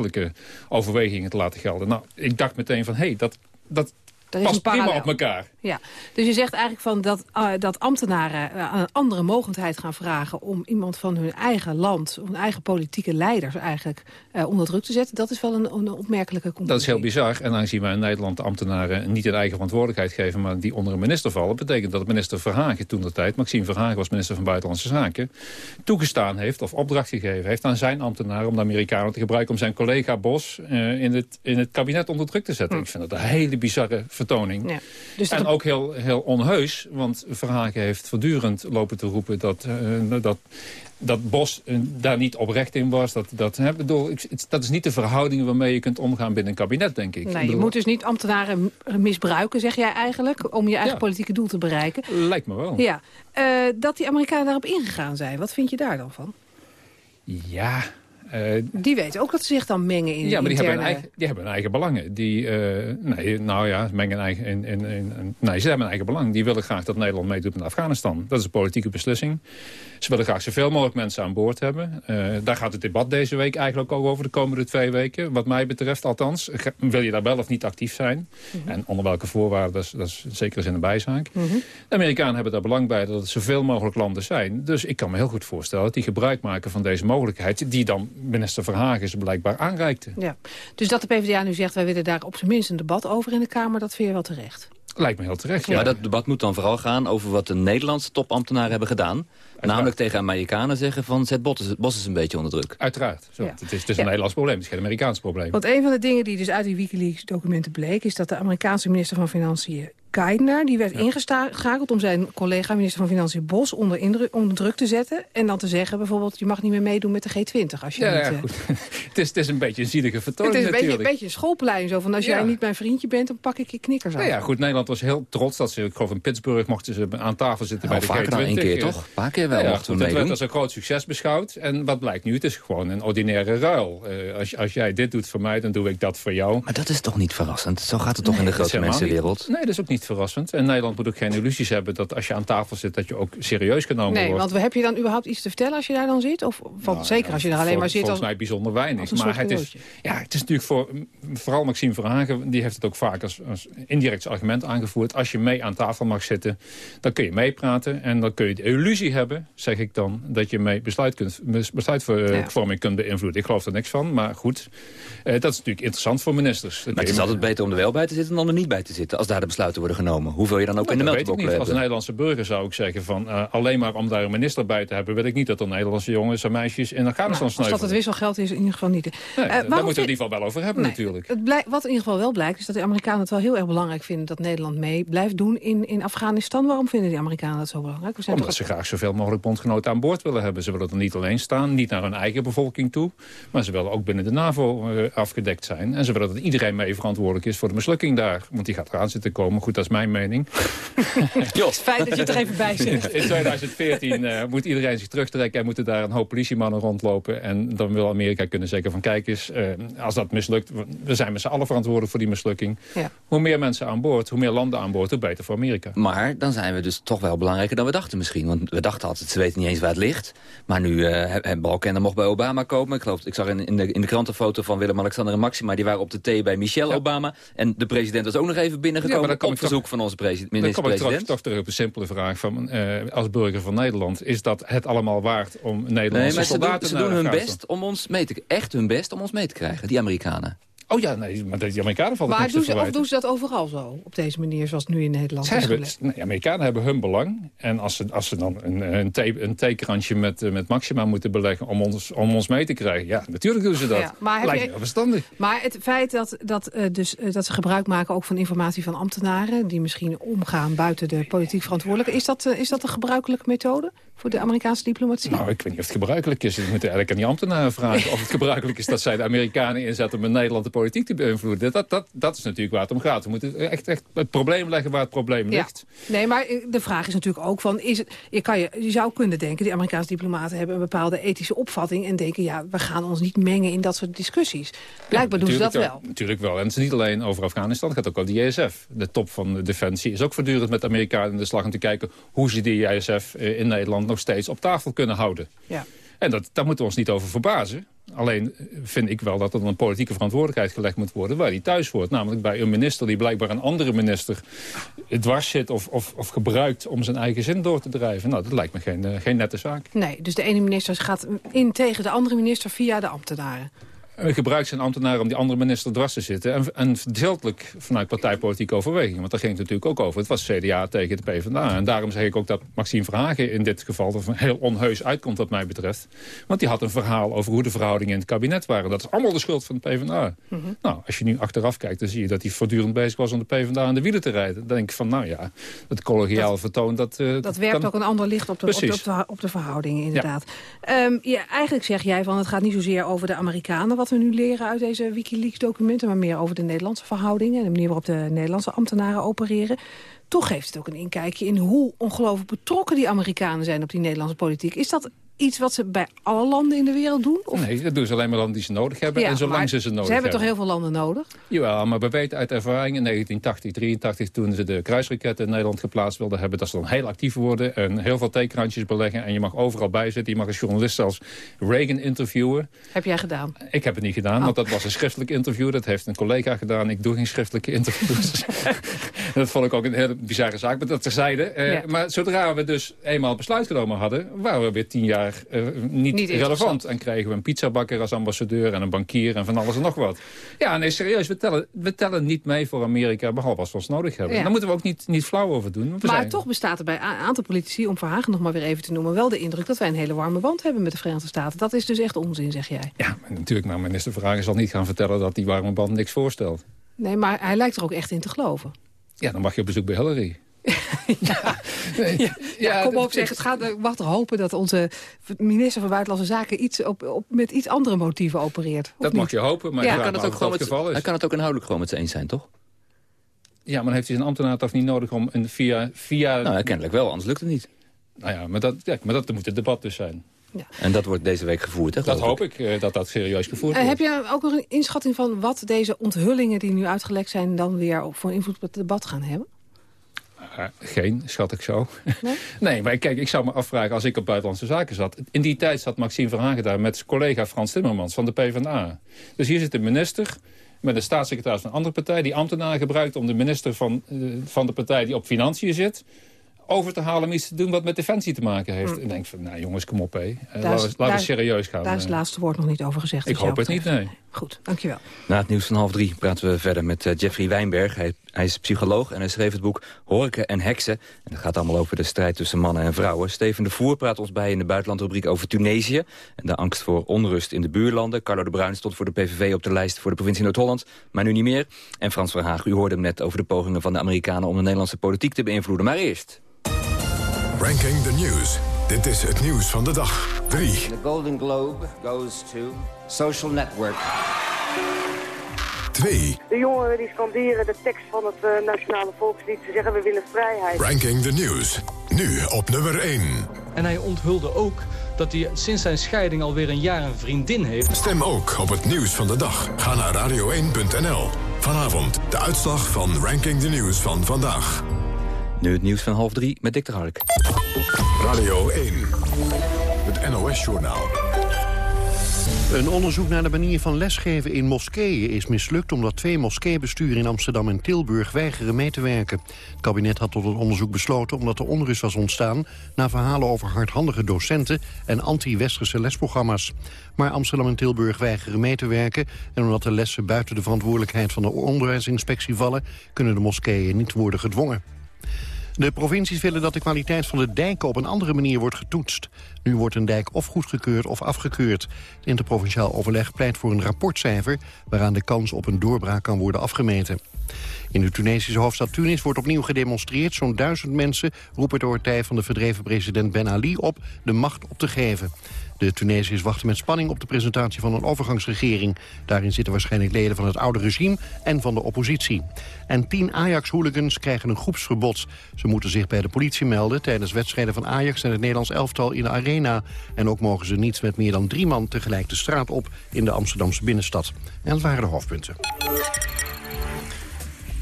overwegingen te laten gelden. Nou, ik dacht meteen van, hé, hey, dat, dat, dat past prima op elkaar. Ja, dus je zegt eigenlijk van dat, uh, dat ambtenaren uh, een andere mogelijkheid gaan vragen... om iemand van hun eigen land, hun eigen politieke leiders eigenlijk uh, onder druk te zetten. Dat is wel een, een opmerkelijke conclusie. Dat is heel bizar. En aangezien wij in Nederland ambtenaren niet hun eigen verantwoordelijkheid geven... maar die onder een minister vallen, betekent dat minister Verhagen toen de tijd... Maxime Verhagen was minister van Buitenlandse Zaken... toegestaan heeft of opdracht gegeven heeft aan zijn ambtenaren... om de Amerikanen te gebruiken om zijn collega Bos in, het, in het kabinet onder druk te zetten. Hm. Ik vind dat een hele bizarre vertoning. Ja. Dus en ook heel, heel onheus, want Verhagen heeft voortdurend lopen te roepen... dat, uh, dat, dat Bos uh, daar niet oprecht in was. Dat, dat, hè, bedoel, ik, dat is niet de verhouding waarmee je kunt omgaan binnen een kabinet, denk ik. Nee, je moet dus niet ambtenaren misbruiken, zeg jij eigenlijk... om je eigen ja. politieke doel te bereiken. Lijkt me wel. Ja. Uh, dat die Amerikanen daarop ingegaan zijn, wat vind je daar dan van? Ja, die weten ook dat ze zich dan mengen in Ja, maar die interne... hebben, eigen, die hebben een eigen belangen. Die, eh, nee, nou ja, mengen eigen, in, in, in, nee, ze hebben een eigen belang. Die willen graag dat Nederland meedoet met Afghanistan. Dat is een politieke beslissing. Ze willen graag zoveel mogelijk mensen aan boord hebben. Uh, daar gaat het debat deze week eigenlijk ook over de komende twee weken. Wat mij betreft althans. Wil je daar wel of niet actief zijn? Mm -hmm. En onder welke voorwaarden, dat is, dat is zeker in een bijzaak. Mm -hmm. De Amerikanen hebben daar belang bij dat het zoveel mogelijk landen zijn. Dus ik kan me heel goed voorstellen dat die gebruik maken van deze mogelijkheid... die dan minister Verhagen ze blijkbaar aanreikte. Ja. Dus dat de PvdA nu zegt, wij willen daar op zijn minst een debat over in de Kamer... dat vind je wel terecht? Lijkt me heel terecht, ja. Maar dat debat moet dan vooral gaan over wat de Nederlandse topambtenaren hebben gedaan. Namelijk tegen Amerikanen zeggen van zet Bos, Bos is een beetje onder druk. Uiteraard. Zo. Ja. Het is, het is een ja. Nederlands probleem, het is geen Amerikaans probleem. Want een van de dingen die dus uit die Wikileaks documenten bleek... is dat de Amerikaanse minister van Financiën Geithner... die werd ja. ingeschakeld om zijn collega minister van Financiën Bos onder, indruk, onder druk te zetten. En dan te zeggen bijvoorbeeld, je mag niet meer meedoen met de G20. Als je ja, niet, ja, goed. het, is, het is een beetje een zielige vertoning Het is een beetje, een beetje schoolplein. Zo van, als jij niet mijn vriendje bent, dan pak ik je knikkers af. Ja, ja, goed. Nederland was heel trots dat ze, ik geloof in Pittsburgh, mochten ze aan tafel zitten nou, bij de vaker G20. dan één keer, toch? Een paar keer wel ja, mochten goed, we Het werd als een groot succes beschouwd. En wat blijkt nu? Het is gewoon een ordinaire ruil. Uh, als, als jij dit doet voor mij, dan doe ik dat voor jou. Maar dat is toch niet verrassend? Zo gaat het toch nee, in de grote mensenwereld? Nee, dat is ook niet verrassend. En Nederland moet ook geen illusies hebben dat als je aan tafel zit... dat je ook serieus genomen nee, wordt. want heb je dan überhaupt iets te vertellen als je daar dan zit? Of van, nou, zeker als je daar alleen voor, maar zit? Volgens als, mij bijzonder weinig. Maar het is, ja, het is natuurlijk voor... Vooral Maxime Verhagen, die heeft het ook vaak als, als indirect argument aangevoerd. Als je mee aan tafel mag zitten, dan kun je meepraten. En dan kun je de illusie hebben, zeg ik dan... dat je mee besluit kunt, besluitvorming ja. kunt beïnvloeden. Ik geloof er niks van, maar goed. Uh, dat is natuurlijk interessant voor ministers. Maar het is altijd beter om er wel bij te zitten dan er niet bij te zitten. Als daar de besluiten worden genomen. Hoeveel je dan ook nou, in de meldbok hebben. Als een Nederlandse burger zou ik zeggen van... Uh, alleen maar om daar een minister bij te hebben... wil ik niet dat er Nederlandse jongens en meisjes in Afghanistan nou, sneuvelen. Als dat het wisselgeld is, in ieder geval niet. Nee, uh, daar moeten we het in ieder geval wel over hebben nee, natuurlijk. Het blijk, wat in ieder geval wel blijkt, is dat de Amerikanen het wel heel erg belangrijk vinden... dat Nederland mee blijft doen in, in Afghanistan. Waarom vinden die Amerikanen dat zo belangrijk? We zijn Omdat toch... ze graag zoveel mogelijk bondgenoten aan boord willen hebben. Ze willen er niet alleen staan, niet naar hun eigen bevolking toe... maar ze willen ook binnen de NAVO uh, afgedekt zijn. En ze willen dat iedereen mee verantwoordelijk is voor de mislukking daar. Want die gaat eraan zitten komen. Goed, dat is mijn mening. Het feit dat je er even bij zit. In 2014 uh, moet iedereen zich terugtrekken... en moeten daar een hoop politiemannen rondlopen. En dan wil Amerika kunnen zeggen van... kijk eens, uh, als dat mislukt... we zijn met z'n allen verantwoordelijk voor die mislukking. Ja. Hoe meer mensen aan boord, hoe meer landen aan boord... hoe beter voor Amerika. Maar dan zijn we dus toch wel belangrijker dan we dachten misschien. Want we dachten altijd, ze weten niet eens waar het ligt. Maar nu uh, hebben Balkenende mocht bij Obama komen. Ik geloof, ik zag in, in, de, in de krantenfoto van Willem-Alexander en Maxima... die waren op de thee bij Michelle ja. Obama. En de president was ook nog even binnengekomen... Ja, op verzoek van onze president. Dan kom ik toch, toch terug op een simpele vraag van, uh, als burger van Nederland. Is dat het allemaal waard om Nederlandse nee, maar soldaten ze doen, ze doen hun best om ons mee te echt hun best om ons mee te krijgen, die Amerikanen. Oh ja, nee, maar de Amerikanen valt maar doen ze, of doen ze dat overal zo, op deze manier, zoals het nu in Nederland Zij is hebben, nee, Amerikanen hebben hun belang. En als ze, als ze dan een, een, thee, een theekransje met, met Maxima moeten beleggen om ons, om ons mee te krijgen... ja, natuurlijk doen ze dat. Ja, maar Lijkt je, me wel verstandig. Maar het feit dat, dat, uh, dus, uh, dat ze gebruik maken ook van informatie van ambtenaren... die misschien omgaan buiten de politiek verantwoordelijke... is dat, uh, is dat een gebruikelijke methode voor de Amerikaanse diplomatie? Nou, ik weet niet of het gebruikelijk is. Ik moet eigenlijk aan die ambtenaren vragen of het gebruikelijk is... dat zij de Amerikanen inzetten om in Nederland de politiek te beïnvloeden. Dat, dat, dat is natuurlijk waar het om gaat. We moeten echt, echt het probleem leggen waar het probleem ja. ligt. Nee, maar de vraag is natuurlijk ook van... Is het, je, kan je, je zou kunnen denken, die Amerikaanse diplomaten hebben een bepaalde ethische opvatting... en denken, ja, we gaan ons niet mengen in dat soort discussies. Blijkbaar ja, doen ze dat wel. Natuurlijk wel. En het is niet alleen over Afghanistan, het gaat ook over de JSF. De top van de Defensie is ook voortdurend met de Amerikanen in de slag... om te kijken hoe ze die JSF in Nederland nog steeds op tafel kunnen houden. Ja. En dat, daar moeten we ons niet over verbazen. Alleen vind ik wel dat er een politieke verantwoordelijkheid gelegd moet worden... waar die thuis hoort. Namelijk bij een minister die blijkbaar een andere minister dwars zit... of, of, of gebruikt om zijn eigen zin door te drijven. Nou, dat lijkt me geen, uh, geen nette zaak. Nee, dus de ene minister gaat in tegen de andere minister via de ambtenaren. Gebruikt zijn ambtenaren om die andere minister dwars te zitten. En, en vanuit partijpolitieke overwegingen. Want daar ging het natuurlijk ook over. Het was CDA tegen de PvdA. En daarom zeg ik ook dat Maxime Verhagen in dit geval... er heel onheus uitkomt wat mij betreft. Want die had een verhaal over hoe de verhoudingen in het kabinet waren. Dat is allemaal de schuld van de PvdA. Mm -hmm. Nou, als je nu achteraf kijkt, dan zie je dat hij voortdurend bezig was... om de PvdA aan de wielen te rijden. Dan denk ik van, nou ja, het collegiaal dat, vertoon... Dat, uh, dat werpt kan... ook een ander licht op de, op de, op de, op de verhoudingen, inderdaad. Ja. Um, ja, eigenlijk zeg jij van, het gaat niet zozeer over de Amerikanen... wat we nu leren uit deze Wikileaks-documenten... maar meer over de Nederlandse verhoudingen... en de manier waarop de Nederlandse ambtenaren opereren. Toch geeft het ook een inkijkje in hoe ongelooflijk betrokken die Amerikanen zijn... op die Nederlandse politiek. Is dat iets wat ze bij alle landen in de wereld doen? Of? Nee, dat doen ze alleen maar landen die ze nodig hebben. Ja, en zolang ze ze nodig Ze hebben hebben. toch heel veel landen nodig? Jawel, maar we weten uit ervaring in 1980, 83... toen ze de kruisraketten in Nederland geplaatst wilden hebben... dat ze dan heel actief worden en heel veel tekenrandjes beleggen... en je mag overal bij zitten. Je mag als journalist zelfs Reagan interviewen. Heb jij gedaan? Ik heb het niet gedaan, Oh. want dat was een schriftelijk interview. Dat heeft een collega gedaan. Ik doe geen schriftelijke interviews. dat vond ik ook een hele bizarre zaak, maar dat terzijde. Eh, Ja. Maar zodra we dus eenmaal besluit genomen hadden... waren we weer tien jaar eh, niet, Niet relevant. En kregen we een pizzabakker als ambassadeur... en een bankier en van alles en nog wat. Ja, nee, serieus, we tellen, we tellen niet mee voor Amerika... behalve als we ons nodig hebben. Ja. Daar moeten we ook niet, niet flauw over doen. Maar zijn- toch bestaat er bij een aantal politici, om Verhagen nog maar weer even te noemen... wel de indruk dat wij een hele warme band hebben met de Verenigde Staten. Dat is dus echt onzin, zeg jij. Ja, maar natuurlijk, maar minister Vragen zal niet gaan vertellen... dat die warme band niks voorstelt. Nee, maar hij lijkt er ook echt in te geloven. Ja, dan mag je op bezoek bij Hillary. Ja, kom dat- op, zeg. Het gaat, ik mag toch hopen dat onze minister van Buitenlandse Zaken iets op, op, met iets andere motieven opereert. Dat niet? mag je hopen, maar Ja. kan, het ook gewoon het geval is. hij kan het ook inhoudelijk gewoon met ze eens zijn, toch? Ja, maar dan heeft hij zijn ambtenaar toch niet nodig om een via... via... Nou, kennelijk wel, anders lukt het niet. Nou ja, maar dat, ja, maar dat moet het debat dus zijn. En dat wordt deze week gevoerd, hè? Dat hoop ik, eh, dat dat serieus gevoerd Eh, wordt. heb je ook nog een inschatting van wat deze onthullingen die nu uitgelekt zijn... dan weer op- voor invloed op het debat gaan hebben? Eh, geen, schat ik zo. Nee? maar kijk, ik zou me afvragen als ik op Buitenlandse Zaken zat. In die tijd zat Maxime Verhagen daar met zijn collega Frans Timmermans van de PvdA. Dus hier zit een minister met een staatssecretaris van een andere partij... die ambtenaren gebruikt om de minister van, eh, van de partij die op financiën zit over te halen om iets te doen wat met defensie te maken heeft. Hm. En ik denk van, nou jongens, kom op, hé. Eh, Daar laten we serieus gaan. Daar is het eh. laatste woord nog niet over gezegd. Ik jou hoop het niet, nee. Goed, dankjewel. Na het nieuws van half drie praten we verder met eh, Jeffrey Wijnberg. Hij, hij is psycholoog en hij schreef het boek Horken en Heksen. En dat gaat allemaal over de strijd tussen mannen en vrouwen. Steven de Voer praat ons bij in de buitenlandrubriek over Tunesië... en de angst voor onrust in de buurlanden. Carlo de Bruin stond voor de PVV op de lijst voor de provincie Noord-Holland... maar nu niet meer. En Frans Verhaag, u hoorde hem net over de pogingen van de Amerikanen... om de Nederlandse politiek te beïnvloeden. Maar eerst... Ranking the News. Dit is het nieuws van de dag. 3. The Golden Globe goes to Social Network. 2. De jongeren die scanderen de tekst van het eh, Nationale Volkslied. Ze zeggen we willen vrijheid. Ranking the News. Nu op nummer 1. En hij onthulde ook dat hij sinds zijn scheiding alweer een jaar een vriendin heeft. Stem ook op het nieuws van de dag. Ga naar radio1.nl. Vanavond de uitslag van Ranking the News van vandaag. Nu het nieuws van half drie met Dick de Hark. Radio 1. Het NOS-journaal. Een onderzoek naar de manier van lesgeven in moskeeën is mislukt... omdat twee moskeebesturen in Amsterdam en Tilburg weigeren mee te werken. Het kabinet had tot het onderzoek besloten omdat er onrust was ontstaan... na verhalen over hardhandige docenten en anti-westerse lesprogramma's. Maar Amsterdam en Tilburg weigeren mee te werken... en omdat de lessen buiten de verantwoordelijkheid van de onderwijsinspectie vallen... kunnen de moskeeën niet worden gedwongen. De provincies willen dat de kwaliteit van de dijken op een andere manier wordt getoetst. Nu wordt een dijk of goedgekeurd of afgekeurd. Het interprovinciaal overleg pleit voor een rapportcijfer... waaraan de kans op een doorbraak kan worden afgemeten. In de Tunesische hoofdstad Tunis wordt opnieuw gedemonstreerd. Zo'n duizend mensen roepen de partij van de verdreven president Ben Ali op... de macht op te geven. De Tunesiërs wachten met spanning op de presentatie van een overgangsregering. Daarin zitten waarschijnlijk leden van het oude regime en van de oppositie. En tien Ajax-hooligans krijgen een groepsverbod. Ze moeten zich bij de politie melden tijdens wedstrijden van Ajax en het Nederlands elftal in de arena. En ook mogen ze niet met meer dan drie man tegelijk de straat op in de Amsterdamse binnenstad. En dat waren de hoofdpunten.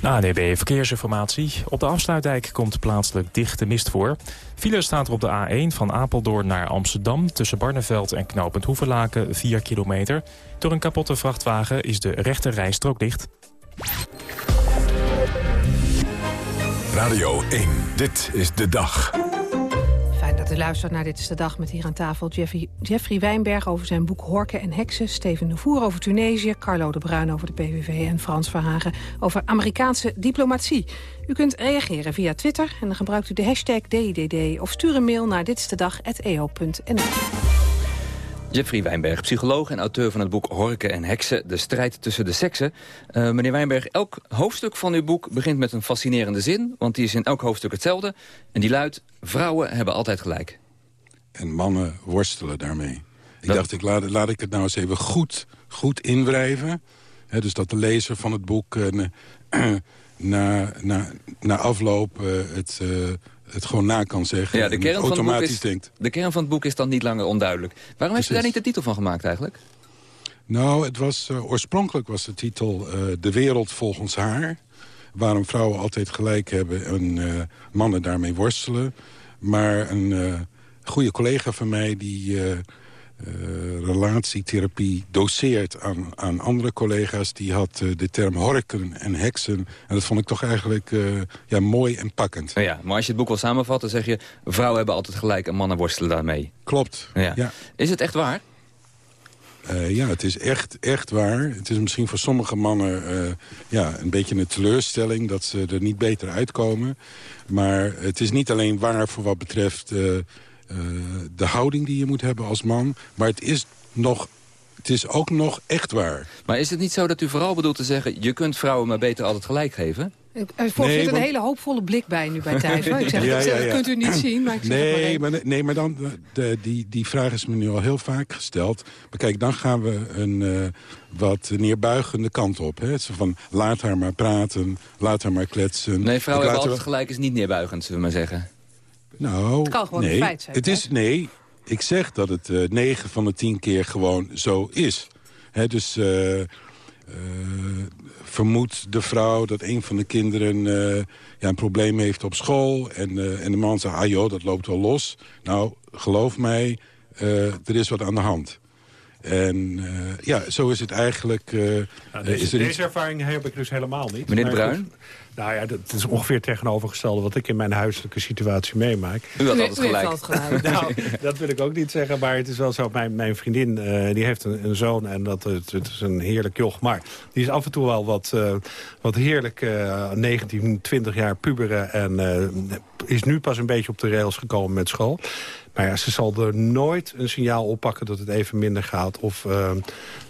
ANDB Verkeersinformatie. Op de afsluitdijk komt plaatselijk dichte mist voor. File staat er op de A1 van Apeldoorn naar Amsterdam... tussen Barneveld en Knopend Hoevenlaken 4 kilometer. Door een kapotte vrachtwagen is de rechte rijstrook dicht. Radio 1. Dit is de dag. U luistert naar Dit is de Dag met hier aan tafel Jeffrey, Jeffrey Wijnberg over zijn boek Horken en Heksen... Steven de Voer over Tunesië, Carlo de Bruin over de PVV... en Frans Verhagen over Amerikaanse diplomatie. U kunt reageren via Twitter en dan gebruikt u de hashtag DIDD... of stuur een mail naar ditstedag.eo.nl. Jeffrey Wijnberg, psycholoog en auteur van het boek Horken en Heksen, de strijd tussen de seksen. Eh, meneer Wijnberg, elk hoofdstuk van uw boek begint met een fascinerende zin, want die is in elk hoofdstuk hetzelfde. En die luidt, vrouwen hebben altijd gelijk. En mannen worstelen daarmee. Ik dacht, ik laat, laat ik het nou eens even goed, goed inwrijven. Dus dat de lezer van het boek eh, na, na, na afloop eh, het, het gewoon na kan zeggen Ja, de en kern, van het boek automatisch is, denkt. de kern van het boek is dan niet langer onduidelijk. Waarom heeft u daar niet de titel van gemaakt eigenlijk? Nou, het was, eh, oorspronkelijk was de titel eh, De wereld volgens haar. Waarom vrouwen altijd gelijk hebben en eh, mannen daarmee worstelen. Maar een goede collega van mij die relatietherapie doseert aan, aan andere collega's... die had eh, de term horken en heksen. En dat vond ik toch eigenlijk eh, ja, mooi en pakkend. Nou ja, maar als je het boek wil samenvatten, zeg je... vrouwen hebben altijd gelijk en mannen worstelen daarmee. Klopt, Ja. ja. Is het echt waar? Eh, ja, het is echt, echt waar. Het is misschien voor sommige mannen eh, ja, een beetje een teleurstelling... dat ze er niet beter uitkomen. Maar het is niet alleen waar voor wat betreft eh, eh, de houding die je moet hebben als man... maar het is, nog, het is ook nog echt waar. Maar is het niet zo dat u vooral bedoelt te zeggen... je kunt vrouwen maar beter altijd gelijk geven? Er voor Nee, zit een want- hele hoopvolle blik bij nu bij Thijs. Ik zeg, Ja, dat, ja, dat ja. kunt u niet zien, maar ik zeg maar Nee, maar, nee, maar dan, de, die, die vraag is me nu al heel vaak gesteld. Maar kijk, dan gaan we een eh, wat neerbuigende kant op. Hè? Zo van, laat haar maar praten, laat haar maar kletsen. Nee, vrouwen hebben altijd gelijk is niet neerbuigend, zullen we maar zeggen. Nou, Het kan gewoon een nee, feit zijn, Het is, nee, ik zeg dat het eh 9 van de 10 keer gewoon zo is. Hè, dus eh, eh, vermoedt de vrouw dat een van de kinderen eh, ja, een probleem heeft op school... En, eh, en de man zegt, ah joh, dat loopt wel los. Nou, geloof mij, eh, er is wat aan de hand. En eh, ja, zo is het eigenlijk... eh, Nou, eh, deze, is er iets- deze ervaring heb ik dus helemaal niet. Meneer Bruin? goed, Nou ja, dat is ongeveer tegenovergestelde wat ik in mijn huiselijke situatie meemaak. U had altijd gelijk. gelijk. nou, dat wil ik ook niet zeggen, maar het is wel zo. Mijn, mijn vriendin eh, die heeft een, een zoon en dat, het, het is een heerlijk joch. Maar die is af en toe wel wat, eh, wat heerlijk eh 19, 20 jaar puberen... en eh, is nu pas een beetje op de rails gekomen met school. Maar ja, ze zal er nooit een signaal oppakken dat het even minder gaat. Of eh, eh,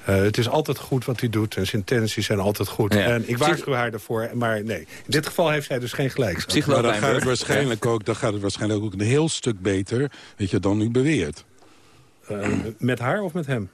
het is altijd goed wat hij doet en zijn intenties zijn altijd goed. Ja. En ik waarschuw haar ervoor, maar nee. In dit geval heeft zij dus geen gelijk. Psycholoog maar dan gaat, het waarschijnlijk ook, dan gaat het waarschijnlijk ook een heel stuk beter... weet je, dan u beweert. Eh, met haar of met hem?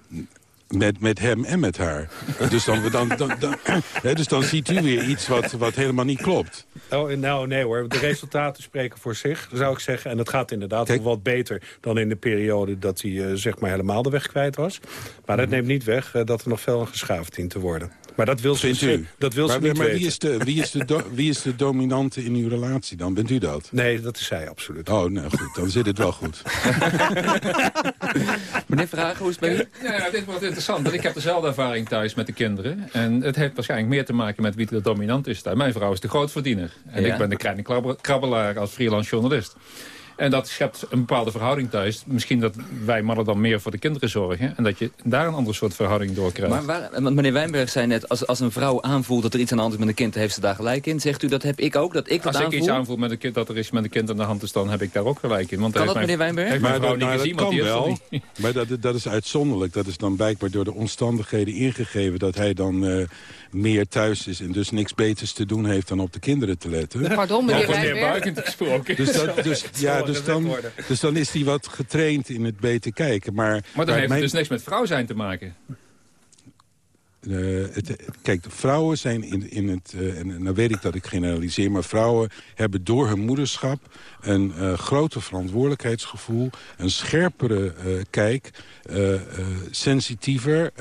Met, met hem en met haar. dus, dan, dan, dan, dan, hè, dus dan ziet u weer iets wat, wat helemaal niet klopt. Oh, nou, nee hoor. De resultaten spreken voor zich, zou ik zeggen. En het gaat inderdaad wel wat beter dan in de periode dat hij eh, zeg maar helemaal de weg kwijt was. Maar dat neemt niet weg eh, dat er nog veel geschaafd dient te worden. Maar dat wil ze, Vindt u? Dat wil ze niet maar weten. wie, is de, wie, is de do- wie is de dominante in uw relatie dan? Bent u dat? Nee, dat is zij absoluut. Oh, nou goed, dan zit het wel goed. Meneer Vragen, hoe is het bij u? Ja, dit wordt interessant. Want ik heb dezelfde ervaring thuis met de kinderen. En het heeft waarschijnlijk meer te maken met wie de dominant is thuis. Mijn vrouw is de grootverdiener. En Ja. ik ben de kleine krabbe- krabbelaar als freelance journalist. En dat schept een bepaalde verhouding thuis. Misschien dat wij mannen dan meer voor de kinderen zorgen. En dat je daar een ander soort verhouding door krijgt. Maar waar, meneer Wijnberg zei net, als, als een vrouw aanvoelt dat er iets aan de hand is met een kind, heeft ze daar gelijk in. Zegt u, dat heb ik ook, dat ik dat Als ik aanvoel? iets aanvoel met een kind, dat er iets met een kind aan de hand is, dan heb ik daar ook gelijk in. Want Kan dat, mijn- meneer Wijnberg? Heeft mijn Maar vrouw dat, niet nou, gezien, dat want kan wel. niet. Maar dat, dat is uitzonderlijk. Dat is dan blijkbaar door de omstandigheden ingegeven... dat hij dan eh, meer thuis is en dus niks beters te doen heeft... dan op de kinderen te letten. Pardon, meneer Wijnberg. gesproken. Dus, dat, dus, ja, dus, dan, dus dan is hij wat getraind in het beter kijken. Maar, Maar dan heeft mijn- het dus niks met vrouw zijn te maken. Eh, het, kijk, vrouwen zijn in, in het... eh, en nou weet ik dat ik generaliseer... maar vrouwen hebben door hun moederschap... een eh, groter verantwoordelijkheidsgevoel... een scherpere eh, kijk... eh, eh, sensitiever...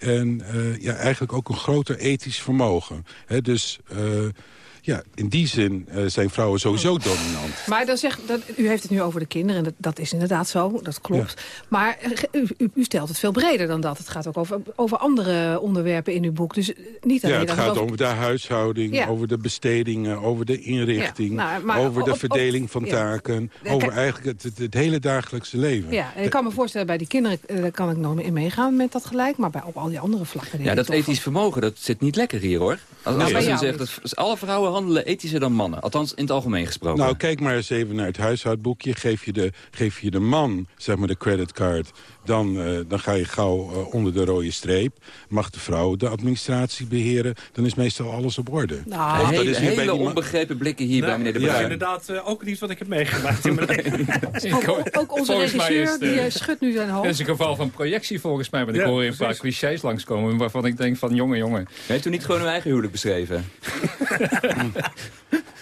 en eh, ja, eigenlijk ook een groter ethisch vermogen. Hè, dus eh, ja, in die zin eh, zijn vrouwen sowieso dominant. Maar dan zeg, dat, u heeft het nu over de kinderen. En dat, dat is inderdaad zo, dat klopt. Maar eh, u, u, u stelt het veel breder dan dat. Het gaat ook over, over andere onderwerpen in uw boek. Dus eh, niet alleen Ja, het gaat over de huishouding, Ja. over de bestedingen, over de inrichting, Ja, nou, maar over de op- op- verdeling van ja. taken, over kijk- eigenlijk het, het, het hele dagelijkse leven. Ja, en ik kan me voorstellen, bij die kinderen daar kan ik nog in meegaan met dat gelijk. Maar bij, op al die andere vlakken. denk Ja, dat ethisch vermogen, dat zit niet lekker hier, hoor. Als, als, bij als u zegt dat alle vrouwen handelen ethischer dan mannen. Althans, in het algemeen gesproken. Nou, kijk maar eens even naar het huishoudboekje. Geef je de, geef je de man, zeg maar, de creditcard... dan, eh, dan ga je gauw eh, onder de rode streep. Mag de vrouw de administratie beheren... dan is meestal alles op orde. Nou, dat is hier bij hele die man- onbegrepen blikken hier bij meneer De dat is Bruin. inderdaad eh, ook niet wat ik heb meegemaakt in mijn leven. Ook, onze regisseur, is het, die schudt nu zijn Dat hoofd. is een geval van projectie volgens mij. Want ik Ja, hoor hier een paar clichés langskomen waarvan ik denk van jongen, jongen. Heeft u niet gewoon uw eigen huwelijk beschreven?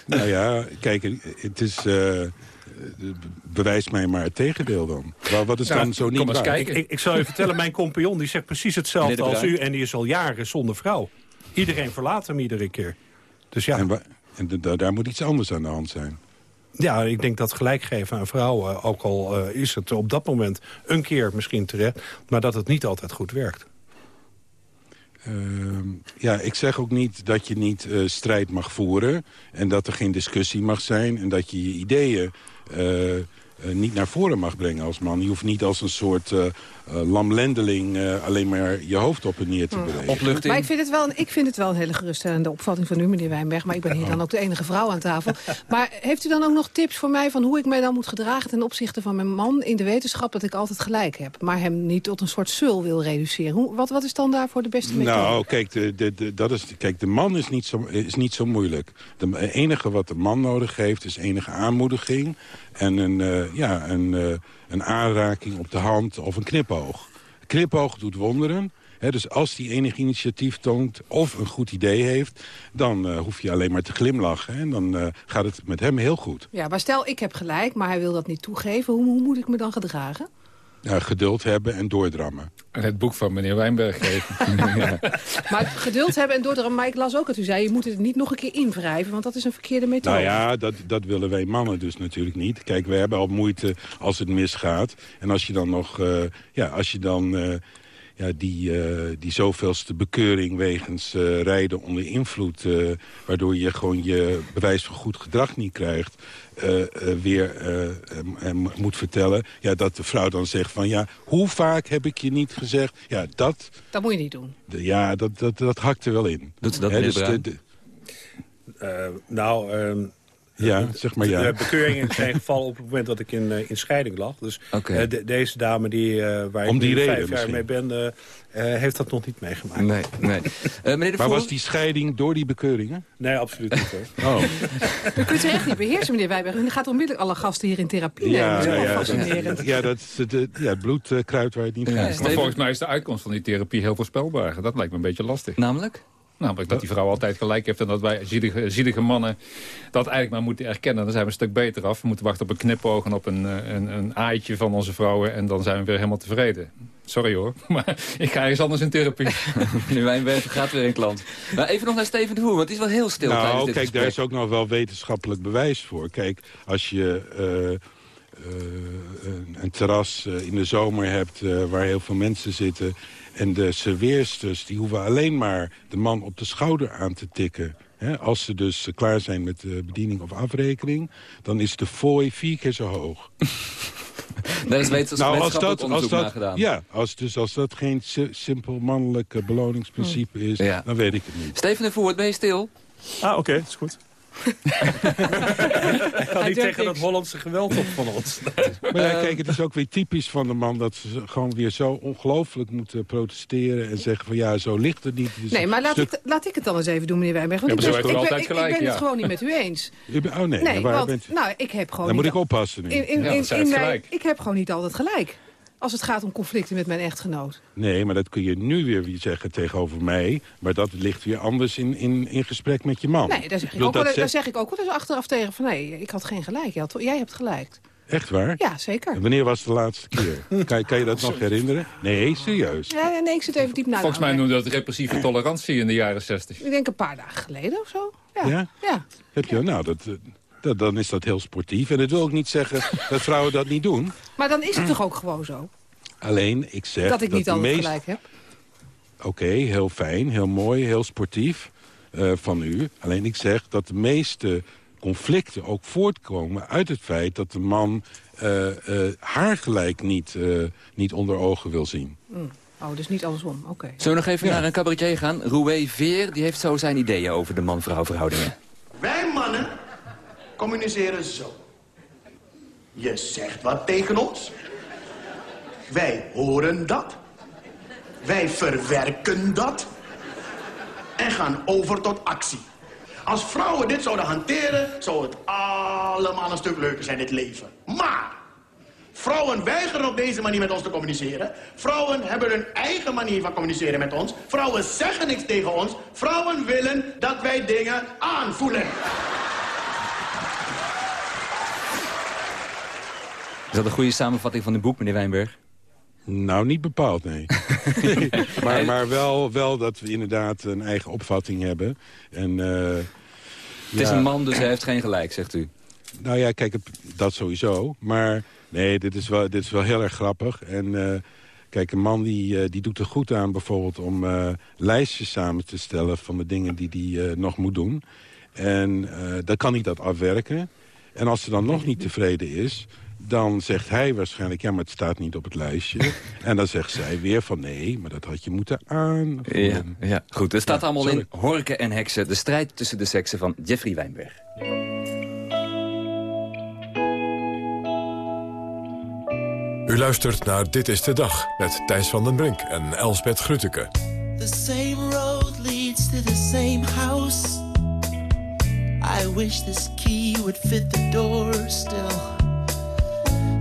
Nou ja, kijk, het is... Uh, bewijs mij maar het tegendeel dan. Wat is dan zo niet waar? Ik, ik, ik, zal je vertellen, mijn compagnon die zegt precies hetzelfde als u... en die is al jaren zonder vrouw. Iedereen verlaat hem iedere keer. Dus ja. En, en daar moet iets anders aan de hand zijn. Ja, ik denk dat gelijk geven aan vrouwen, ook al uh, is het op dat moment een keer misschien terecht... maar dat het niet altijd goed werkt. Uh, ja, ik zeg ook niet dat je niet uh, strijd mag voeren... en dat er geen discussie mag zijn... en dat je je ideeën uh, niet naar voren mag brengen als man. Je hoeft niet als een soort uh, lamlendeling uh, alleen maar je hoofd op en neer te hmm. bewegen. Opluchting. Maar ik vind, het wel, ik vind het wel een hele geruststellende opvatting van u, meneer Wijnberg. Maar ik ben hier dan ook de enige vrouw aan tafel. Maar heeft u dan ook nog tips voor mij van hoe ik mij dan moet gedragen... ten opzichte van mijn man in de wetenschap dat ik altijd gelijk heb? Maar hem niet tot een soort sul wil reduceren. Hoe, wat, wat is dan daarvoor de beste methode? Nou, kijk, de, de, de, dat is, kijk de man is niet, zo, is niet zo moeilijk. De enige wat de man nodig heeft is enige aanmoediging... en een, uh, ja, een, uh, een aanraking op de hand of een knipoog. Knipoog doet wonderen. dus als hij enig initiatief toont of een goed idee heeft... dan uh, hoef je alleen maar te glimlachen. en dan uh, gaat het met hem heel goed. Ja, maar stel, ik heb gelijk, maar hij wil dat niet toegeven. Hoe, hoe moet ik me dan gedragen? Ja, geduld hebben en doordrammen. En het boek van meneer Wijnberg geven. ja. Maar geduld hebben en doordrammen. Maar ik las ook dat u zei, je moet het niet nog een keer invrijven. Want dat is een verkeerde methode. Nou ja, dat, dat willen wij mannen dus natuurlijk niet. Kijk, we hebben al moeite als het misgaat. En als je dan nog, uh, ja, als je dan... Uh, ja, die, uh, die zoveelste bekeuring wegens uh, rijden onder invloed... Uh, waardoor je gewoon je bewijs van goed gedrag niet krijgt... weer moet vertellen. Ja, dat de vrouw dan zegt van... ja, hoe vaak heb ik je niet gezegd? Ja, dat... Dat moet je niet doen. ja, dat, dat, dat hakt er wel in. Doet ze dat, He, dus de, de, Nou... Um ja, zeg maar ja. De bekeuringen zijn gevallen op het moment dat ik in, in scheiding lag. Dus okay. de, deze dame die, uh, waar Om ik die vijf jaar mee ben... Uh, heeft dat nog niet meegemaakt. Nee, nee. meneer de maar was die scheiding door die bekeuringen? Nee, absoluut niet. Hoor. Oh. U kunt ze echt niet beheersen, meneer Wijberg. U gaat onmiddellijk alle gasten hier in therapie ja, nemen. Ja, ja, fascinerend. Ja, dat is het, ja, het bloedkruid waar je het niet ja. Maar volgens mij is de uitkomst van die therapie heel voorspelbaar. Dat lijkt me een beetje lastig. Namelijk? Namelijk dat die vrouw altijd gelijk heeft en dat wij zielige, zielige mannen dat eigenlijk maar moeten erkennen. Dan zijn we een stuk beter af. We moeten wachten op een knipoog en op een, een, een aaitje van onze vrouwen en dan zijn we weer helemaal tevreden. Sorry hoor, maar ik ga eens anders in therapie. nu Wijnberg gaat weer een klant. Maar even nog naar Steven de Hoer, want het is wel heel stil nou, tijdens dit kijk, gesprek. daar is ook nog wel wetenschappelijk bewijs voor. Kijk, als je... Uh, uh, een, een, terras uh, in de zomer hebt waar heel veel mensen zitten... En de serveersters die hoeven alleen maar de man op de schouder aan te tikken. Hè? Als ze dus klaar zijn met de bediening of afrekening... dan is de fooi vier keer zo hoog. Daar is wetenschappelijk nou, als dat, onderzoek als dat, naar gedaan. Ja, als, dus als dat geen si simpel mannelijk beloningsprincipe is... Ja. dan weet ik het niet. Steven de Voort, ben je stil? Ah, oké, okay, is goed. Ik kan niet tegen dat Hollandse geweld op van ons. Maar ja, kijk, het is ook weer typisch van de man... dat ze gewoon weer zo ongelooflijk moeten protesteren... en zeggen van ja, zo ligt het niet. nee, maar laat, ik, laat ik het dan eens even doen, meneer Wijnberg. Want ja, ik, ben, ik, ben, ik, ik, ben het gewoon niet met u eens. Oh nee, nee waar want, bent u? nou, ik heb gewoon Dan moet niet, ik oppassen nu. In, in, Ja, dat mijn, gelijk. ik heb gewoon niet altijd gelijk. Als het gaat om conflicten met mijn echtgenoot. Nee, maar dat kun je nu weer zeggen tegenover mij. Maar dat ligt weer anders in, in, in gesprek met je man. Nee, daar zeg ik, ook, wel, dat daar zeg ik ook wel eens achteraf tegen van... nee, ik had geen gelijk. Jij, had- jij hebt gelijk. Echt waar? Ja, zeker. En wanneer was de laatste keer? kan, kan je dat nog herinneren? Nee, serieus. Ja, nee, ik zit even diep na. Volgens mij noemde dat repressieve tolerantie in de jaren 60. Ik denk een paar dagen geleden of zo. Ja. Ja? ja. Heb je, nou, dat, eh, dat, dan is dat heel sportief. En dat wil ook niet zeggen dat vrouwen dat niet doen. Maar dan is het toch ook gewoon zo? Alleen, ik zeg dat ik niet de altijd meest... gelijk heb? Oké, heel fijn, heel mooi, heel sportief eh, van u. Alleen ik zeg dat de meeste conflicten ook voortkomen uit het feit... dat de man eh, eh, haar gelijk niet, eh, niet onder ogen wil zien. Mm. Oh, dus niet andersom. Oké. Zullen we nog even naar een cabaretier gaan? Roué Veer, die heeft zo zijn ideeën over de man-vrouw verhoudingen. Wij mannen communiceren zo. Je zegt wat tegen ons. Wij horen dat. Wij verwerken dat. En gaan over tot actie. Als vrouwen dit zouden hanteren, zou het allemaal een stuk leuker zijn, dit leven. Maar, vrouwen weigeren op deze manier met ons te communiceren. Vrouwen hebben hun eigen manier van communiceren met ons. Vrouwen zeggen niks tegen ons. Vrouwen willen dat wij dingen aanvoelen. Dat een goede samenvatting van het boek, meneer Wijnberg? Nou, niet bepaald, nee. nee. Maar, maar wel, wel dat we inderdaad een eigen opvatting hebben. En, uh, het is een man, dus hij heeft geen gelijk, zegt u. Nou ja, kijk, dat sowieso. Maar nee, dit is wel, dit is wel heel erg grappig. En uh, kijk, een man die, uh, die doet er goed aan bijvoorbeeld om lijstjes samen te stellen... van de dingen die hij nog moet doen. En dan kan hij dat afwerken. En als ze dan nog niet tevreden is dan zegt hij waarschijnlijk, ja, maar het staat niet op het lijstje. en dan zegt zij weer van, nee, maar dat had je moeten aan. Ja, ja, goed. Er staat allemaal in Horken en Heksen. De strijd tussen de seksen van Jeffrey Wijnberg. U luistert naar Dit is de Dag met Thijs van den Brink en Elsbeth Grutteke. The same road leads to the same house. I wish this key would fit the door still.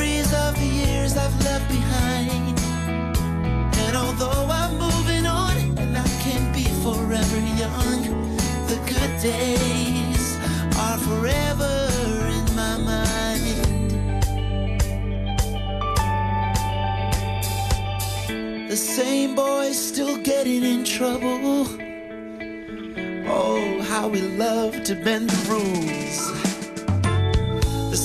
Memories of the years I've left behind. And although I'm moving on and I can't be forever young, the good days are forever in my mind. The same boys still getting in trouble. Oh, how we love to bend the rules.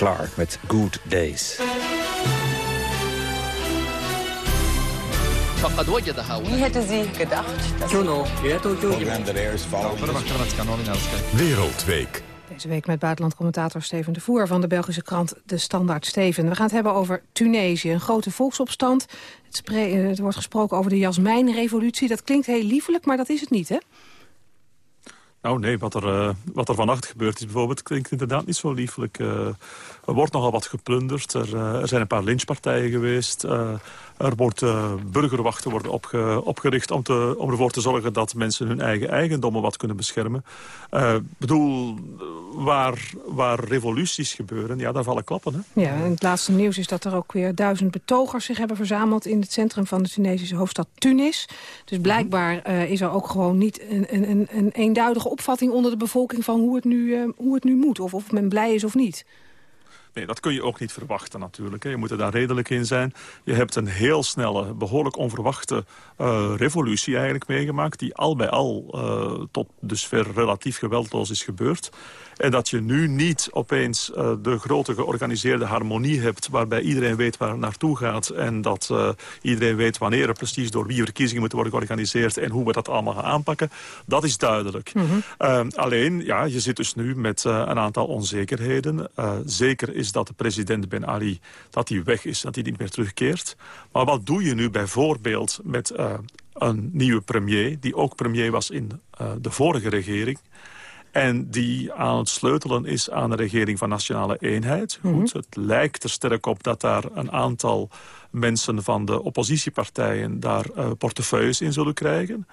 Clark met Good Days. Wie hadden ze gedacht? Juno, Wereldweek. Deze week met buitenlandcommentator Steven de Voer van de Belgische krant De Standaard Steven. We gaan het hebben over Tunesië, een grote volksopstand. Het, eh, het wordt gesproken over de jasmijnrevolutie. Dat klinkt heel liefelijk, maar dat is het niet, hè? Nou nee, wat er, eh, wat er vannacht gebeurd is bijvoorbeeld klinkt inderdaad niet zo liefelijk. Eh, er wordt nogal wat geplunderd. Er, eh, er zijn een paar lynchpartijen geweest. Eh, Er wordt uh, burgerwachten worden opge, opgericht om, te, om ervoor te zorgen dat mensen hun eigen eigendommen wat kunnen beschermen. Ik bedoel, waar, waar revoluties gebeuren, ja, daar vallen klappen. Hè? Ja, en het laatste nieuws is dat er ook weer duizend betogers zich hebben verzameld... in het centrum van de Tunesische hoofdstad Tunis. Dus blijkbaar uh, is er ook gewoon niet een, een, een, eenduidige opvatting onder de bevolking... van hoe het nu, hoe het nu moet, of of men blij is of niet. Nee, dat kun je ook niet verwachten natuurlijk. Je moet er daar redelijk in zijn. Je hebt een heel snelle, behoorlijk onverwachte uh, revolutie eigenlijk meegemaakt... die al bij al uh, tot dusver relatief geweldloos is gebeurd. En dat je nu niet opeens uh, de grote georganiseerde harmonie hebt... waarbij iedereen weet waar het naartoe gaat... en dat uh, iedereen weet wanneer er precies door wie verkiezingen moeten worden georganiseerd... en hoe we dat allemaal gaan aanpakken, dat is duidelijk. Mm -hmm. uh, alleen, ja, je zit dus nu met een aantal onzekerheden. zeker is dat de president Ben Ali dat hij weg is, dat hij niet meer terugkeert. Maar wat doe je nu bijvoorbeeld met een nieuwe premier... die ook premier was in de vorige regering... En die aan het sleutelen is aan de regering van Nationale Eenheid. Goed, mm -hmm. Het lijkt er sterk op dat daar een aantal mensen van de oppositiepartijen... daar uh, portefeuilles in zullen krijgen.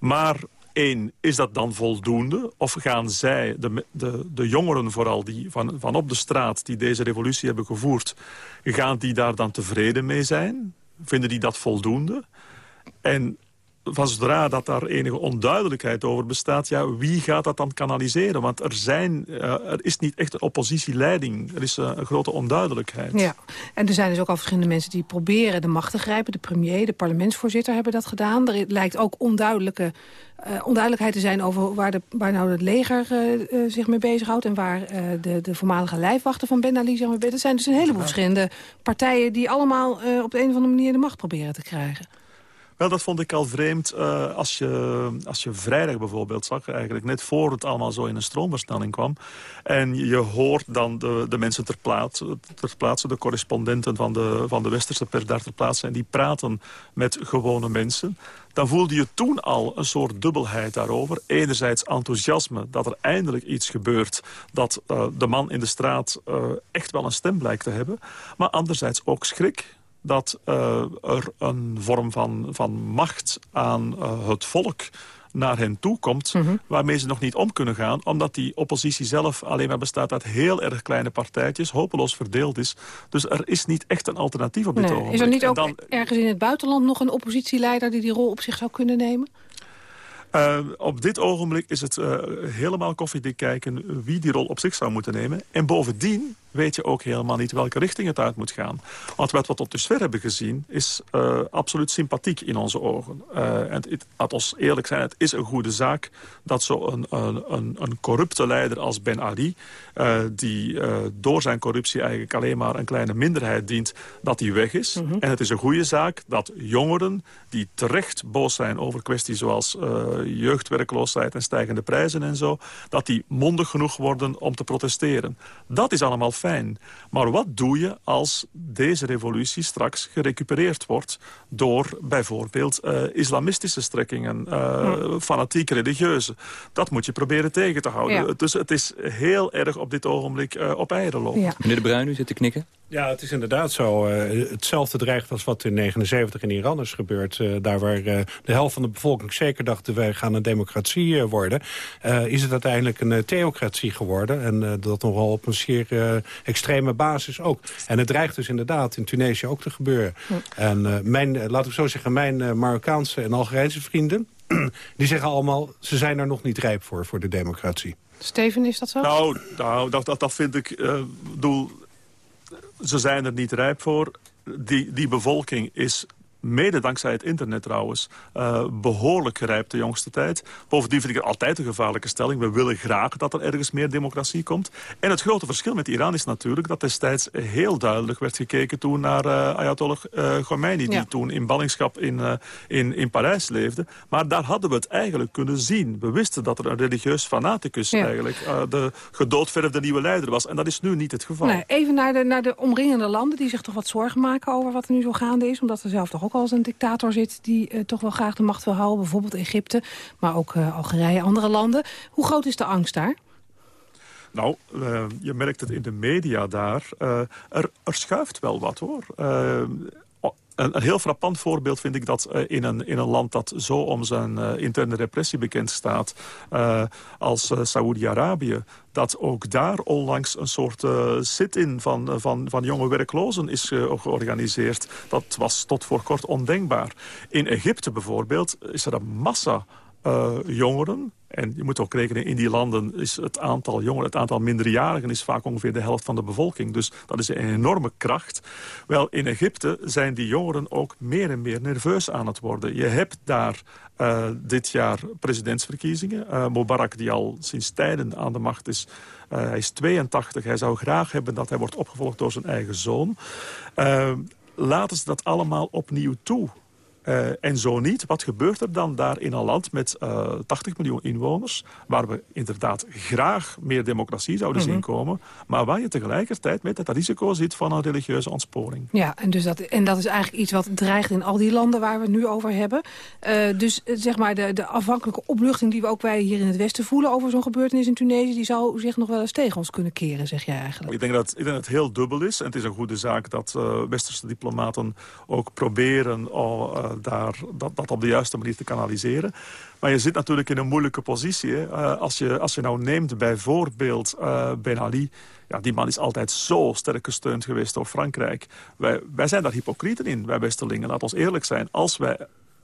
Maar één, is dat dan voldoende? Of gaan zij, de, de, de jongeren vooral, die van, van op de straat... die deze revolutie hebben gevoerd... gaan die daar dan tevreden mee zijn? Vinden die dat voldoende? En van zodra dat daar enige onduidelijkheid over bestaat... ja, wie gaat dat dan kanaliseren? Want er, zijn, uh, er is niet echt een oppositieleiding. Er is uh, een grote onduidelijkheid. Ja, en er zijn dus ook al verschillende mensen die proberen de macht te grijpen. De premier, de parlementsvoorzitter hebben dat gedaan. Er lijkt ook onduidelijke, uh, onduidelijkheid te zijn over waar, de, waar nou het leger zich mee bezighoudt... en waar de, de voormalige lijfwachten van Ben Ali zich mee Er zijn dus een heleboel verschillende partijen... die allemaal op de een of andere manier de macht proberen te krijgen. Wel, dat vond ik al vreemd uh, als, je, als je vrijdag bijvoorbeeld zag... eigenlijk net voor het allemaal zo in een stroomversnelling kwam. En je hoort dan de, de mensen ter plaatse, ter plaatse... de correspondenten van de, van de westerse pers daar ter plaatse... en die praten met gewone mensen dan voelde je toen al een soort dubbelheid daarover. Enerzijds enthousiasme dat er eindelijk iets gebeurt... dat uh, de man in de straat uh, echt wel een stem blijkt te hebben. Maar anderzijds ook schrik dat uh, er een vorm van, van macht aan uh, het volk naar hen toe komt... Mm -hmm. waarmee ze nog niet om kunnen gaan... omdat die oppositie zelf alleen maar bestaat uit heel erg kleine partijtjes... hopeloos verdeeld is. Dus er is niet echt een alternatief op dit nee. ogenblik. Is er niet ook dan... ergens in het buitenland nog een oppositieleider... die die rol op zich zou kunnen nemen? Uh, op dit ogenblik is het uh, helemaal koffiedik kijken wie die rol op zich zou moeten nemen. En bovendien weet je ook helemaal niet welke richting het uit moet gaan. Want wat we tot dusver hebben gezien is uh, absoluut sympathiek in onze ogen. Uh, en het, laat ons eerlijk zijn, het is een goede zaak dat zo'n een, een, een corrupte leider als Ben Ali... Uh, die door zijn corruptie eigenlijk alleen maar een kleine minderheid dient... dat hij weg is. -hmm. En het is een goede zaak dat jongeren die terecht boos zijn over kwesties zoals jeugdwerkloosheid en stijgende prijzen en zo... dat die mondig genoeg worden om te protesteren. Dat is allemaal fijn. Maar wat doe je als deze revolutie straks gerecupereerd wordt... door bijvoorbeeld uh, islamistische strekkingen, uh, hm. fanatiek religieuze? Dat moet je proberen tegen te houden. Ja. Dus het is heel erg op dit ogenblik uh, op eieren lopen. Ja. Meneer De Bruin, u zit te knikken. Ja, het is inderdaad zo. Uh, hetzelfde dreigt als wat in 79 in Iran is gebeurd. Uh, daar waar uh, de helft van de bevolking zeker dacht... wij gaan een democratie worden... is het uiteindelijk een theocratie geworden. En dat nogal op een zeer extreme basis ook. En het dreigt dus inderdaad in Tunesië ook te gebeuren. Ja. En mijn, laat ik zo zeggen, mijn Marokkaanse en Algerijnse vrienden... die zeggen allemaal, ze zijn er nog niet rijp voor, voor de democratie. Steven, is dat zo? Nou, nou dat, dat, dat vind ik... bedoel, ze zijn er niet rijp voor. Die, die bevolking is mede dankzij het internet trouwens, uh, behoorlijk gerijpt de jongste tijd. Bovendien vind ik het altijd een gevaarlijke stelling. We willen graag dat er ergens meer democratie komt. En het grote verschil met Iran is natuurlijk dat destijds heel duidelijk werd gekeken toen naar uh, Ayatollah uh, Khomeini, die ja. toen in ballingschap in, in, in Parijs leefde. Maar daar hadden we het eigenlijk kunnen zien. We wisten dat er een religieus fanaticus ja. eigenlijk de gedoodverfde nieuwe leider was. En dat is nu niet het geval. Nee, even naar de, naar de omringende landen die zich toch wat zorgen maken over wat er nu zo gaande is. Omdat er zelf toch ook als een dictator zit die uh, toch wel graag de macht wil houden. Bijvoorbeeld Egypte, maar ook uh, Algerije, andere landen. Hoe groot is de angst daar? Nou, uh, je merkt het in de media daar. er, er schuift wel wat, hoor een, een, heel frappant voorbeeld vind ik dat uh, in, een, in een land dat zo om zijn uh, interne repressie bekend staat uh, als Saoedi-Arabië, dat ook daar onlangs een soort sit-in van, van, van jonge werklozen is georganiseerd. Dat was tot voor kort ondenkbaar. In Egypte bijvoorbeeld is er een massa jongeren en je moet ook rekenen, in die landen is het aantal jongeren, het aantal minderjarigen is vaak ongeveer de helft van de bevolking. Dus dat is een enorme kracht. Wel, in Egypte zijn die jongeren ook meer en meer nerveus aan het worden. Je hebt daar uh, dit jaar presidentsverkiezingen. Uh, Mubarak, die al sinds tijden aan de macht is, hij is 82. Hij zou graag hebben dat hij wordt opgevolgd door zijn eigen zoon. laten ze dat allemaal opnieuw toe. Uh, en zo niet, wat gebeurt er dan daar in een land met uh, eh, 80 miljoen inwoners... waar we inderdaad graag meer democratie zouden mm -hmm. zien komen... maar waar je tegelijkertijd met het risico zit van een religieuze ontsporing. Ja, en, dus dat, en dat is eigenlijk iets wat dreigt in al die landen waar we het nu over hebben. Uh, dus zeg maar de, de afhankelijke opluchting die we ook wij hier in het Westen voelen... over zo'n gebeurtenis in Tunesië, die zou zich nog wel eens tegen ons kunnen keren, zeg jij eigenlijk. Ik denk dat, ik denk dat het heel dubbel is. En het is een goede zaak dat westerse diplomaten ook proberen... Oh, daar, dat, dat op de juiste manier te kanaliseren. Maar je zit natuurlijk in een moeilijke positie. Hè? Uh, als, je, als je nou neemt bijvoorbeeld uh, Ben Ali... Ja, die man is altijd zo sterk gesteund geweest door Frankrijk. Wij, wij zijn daar hypocrieten in, wij Westerlingen. Laat ons eerlijk zijn. Als wij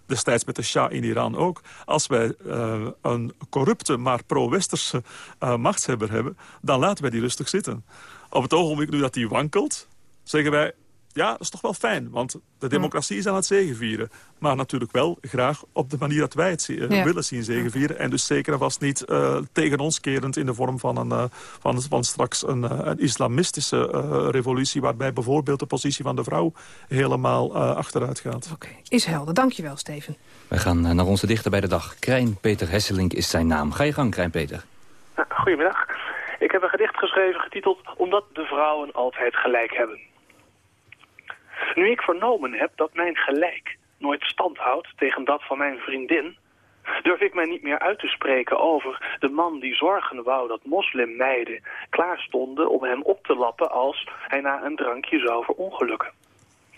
destijds met de Shah in Iran ook. Als wij uh, een corrupte, maar pro-westerse uh, machtshebber hebben... dan laten wij die rustig zitten. Op het ogenblik nu dat die wankelt, zeggen wij ja, dat is toch wel fijn. Want de democratie is aan het zegenvieren. Maar natuurlijk wel graag op de manier dat wij het ja. willen zien zegenvieren. En dus zeker en vast niet uh, tegen ons kerend in de vorm van, een, uh, van, van straks een, een islamistische revolutie... waarbij bijvoorbeeld de positie van de vrouw helemaal achteruit gaat. Oké, okay. is helder. Dankjewel, Steven. Wij gaan naar onze dichter bij de dag. Krijn Peter Hesselink is zijn naam. Ga je gang, Krijn Peter. Goedemiddag. Ik heb een gedicht geschreven getiteld... Omdat de vrouwen altijd gelijk hebben. Nu ik vernomen heb dat mijn gelijk nooit stand houdt tegen dat van mijn vriendin... durf ik mij niet meer uit te spreken over de man die zorgen wou dat moslimmeiden klaar stonden om hem op te lappen als hij na een drankje zou verongelukken.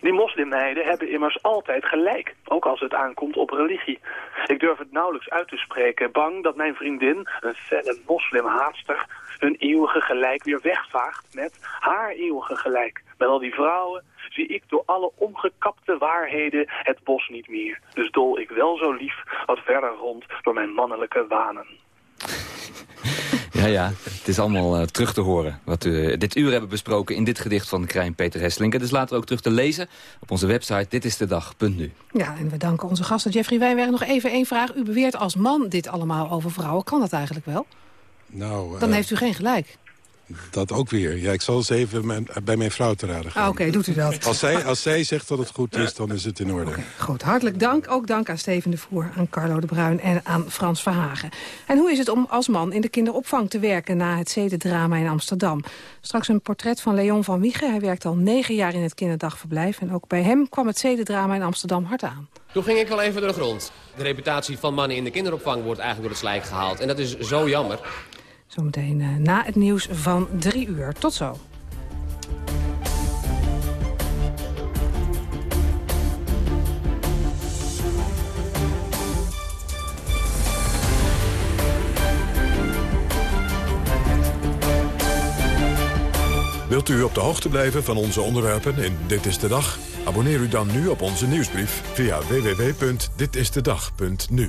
Die moslimmeiden hebben immers altijd gelijk, ook als het aankomt op religie. Ik durf het nauwelijks uit te spreken, bang dat mijn vriendin, een felle moslimhaatster, hun eeuwige gelijk weer wegvaagt met haar eeuwige gelijk. Met al die vrouwen zie ik door alle omgekapte waarheden het bos niet meer. Dus dol ik wel zo lief wat verder rond door mijn mannelijke wanen. Ja, ja, het is allemaal uh, terug te horen wat we dit uur hebben besproken in dit gedicht van Krijn Peter Hesselink. Het is later ook terug te lezen op onze website ditistedag.nu. Ja, en we danken onze gasten Jeffrey Wijnberg. Nog even één vraag. U beweert als man dit allemaal over vrouwen. Kan dat eigenlijk wel? Nou, Dan uh, heeft u geen gelijk. Dat ook weer. Ja, ik zal eens even mijn, bij mijn vrouw te raden gaan. Ah, Oké, okay, doet u dat. Als zij, als zij zegt dat het goed is, dan is het in orde. Okay, goed, hartelijk dank. Ook dank aan Steven de Voer, aan Carlo de Bruin en aan Frans Verhagen. En hoe is het om als man in de kinderopvang te werken... na het zedendrama in Amsterdam? Straks een portret van Leon van Wiegen. Hij werkt al negen jaar in het kinderdagverblijf. En ook bij hem kwam het zedendrama in Amsterdam hard aan. Toen ging ik wel even door de grond. De reputatie van mannen in de kinderopvang wordt eigenlijk door het slijk gehaald. En dat is zo jammer. Zometeen uh, na het nieuws van drie uur. Tot zo. Wilt u op de hoogte blijven van onze onderwerpen in Dit is de Dag? Abonneer u dan nu op onze nieuwsbrief via www.ditistedag.nu.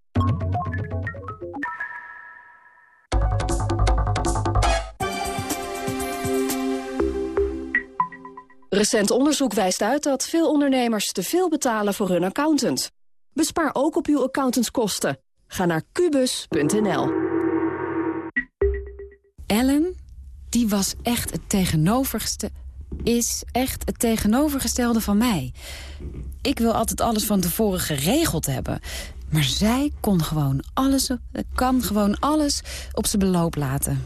Recent onderzoek wijst uit dat veel ondernemers te veel betalen voor hun accountant. Bespaar ook op uw accountantskosten. Ga naar kubus.nl. Ellen, die was echt het tegenovergestelde is echt het tegenovergestelde van mij. ik wil altijd alles van tevoren geregeld hebben. Maar zij kon gewoon alles, kan gewoon alles op zijn beloop laten.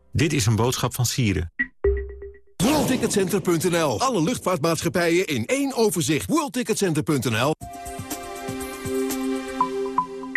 Dit is een boodschap van Sieren. WorldTicketCenter.nl. Alle luchtvaartmaatschappijen in één overzicht. WorldTicketCenter.nl.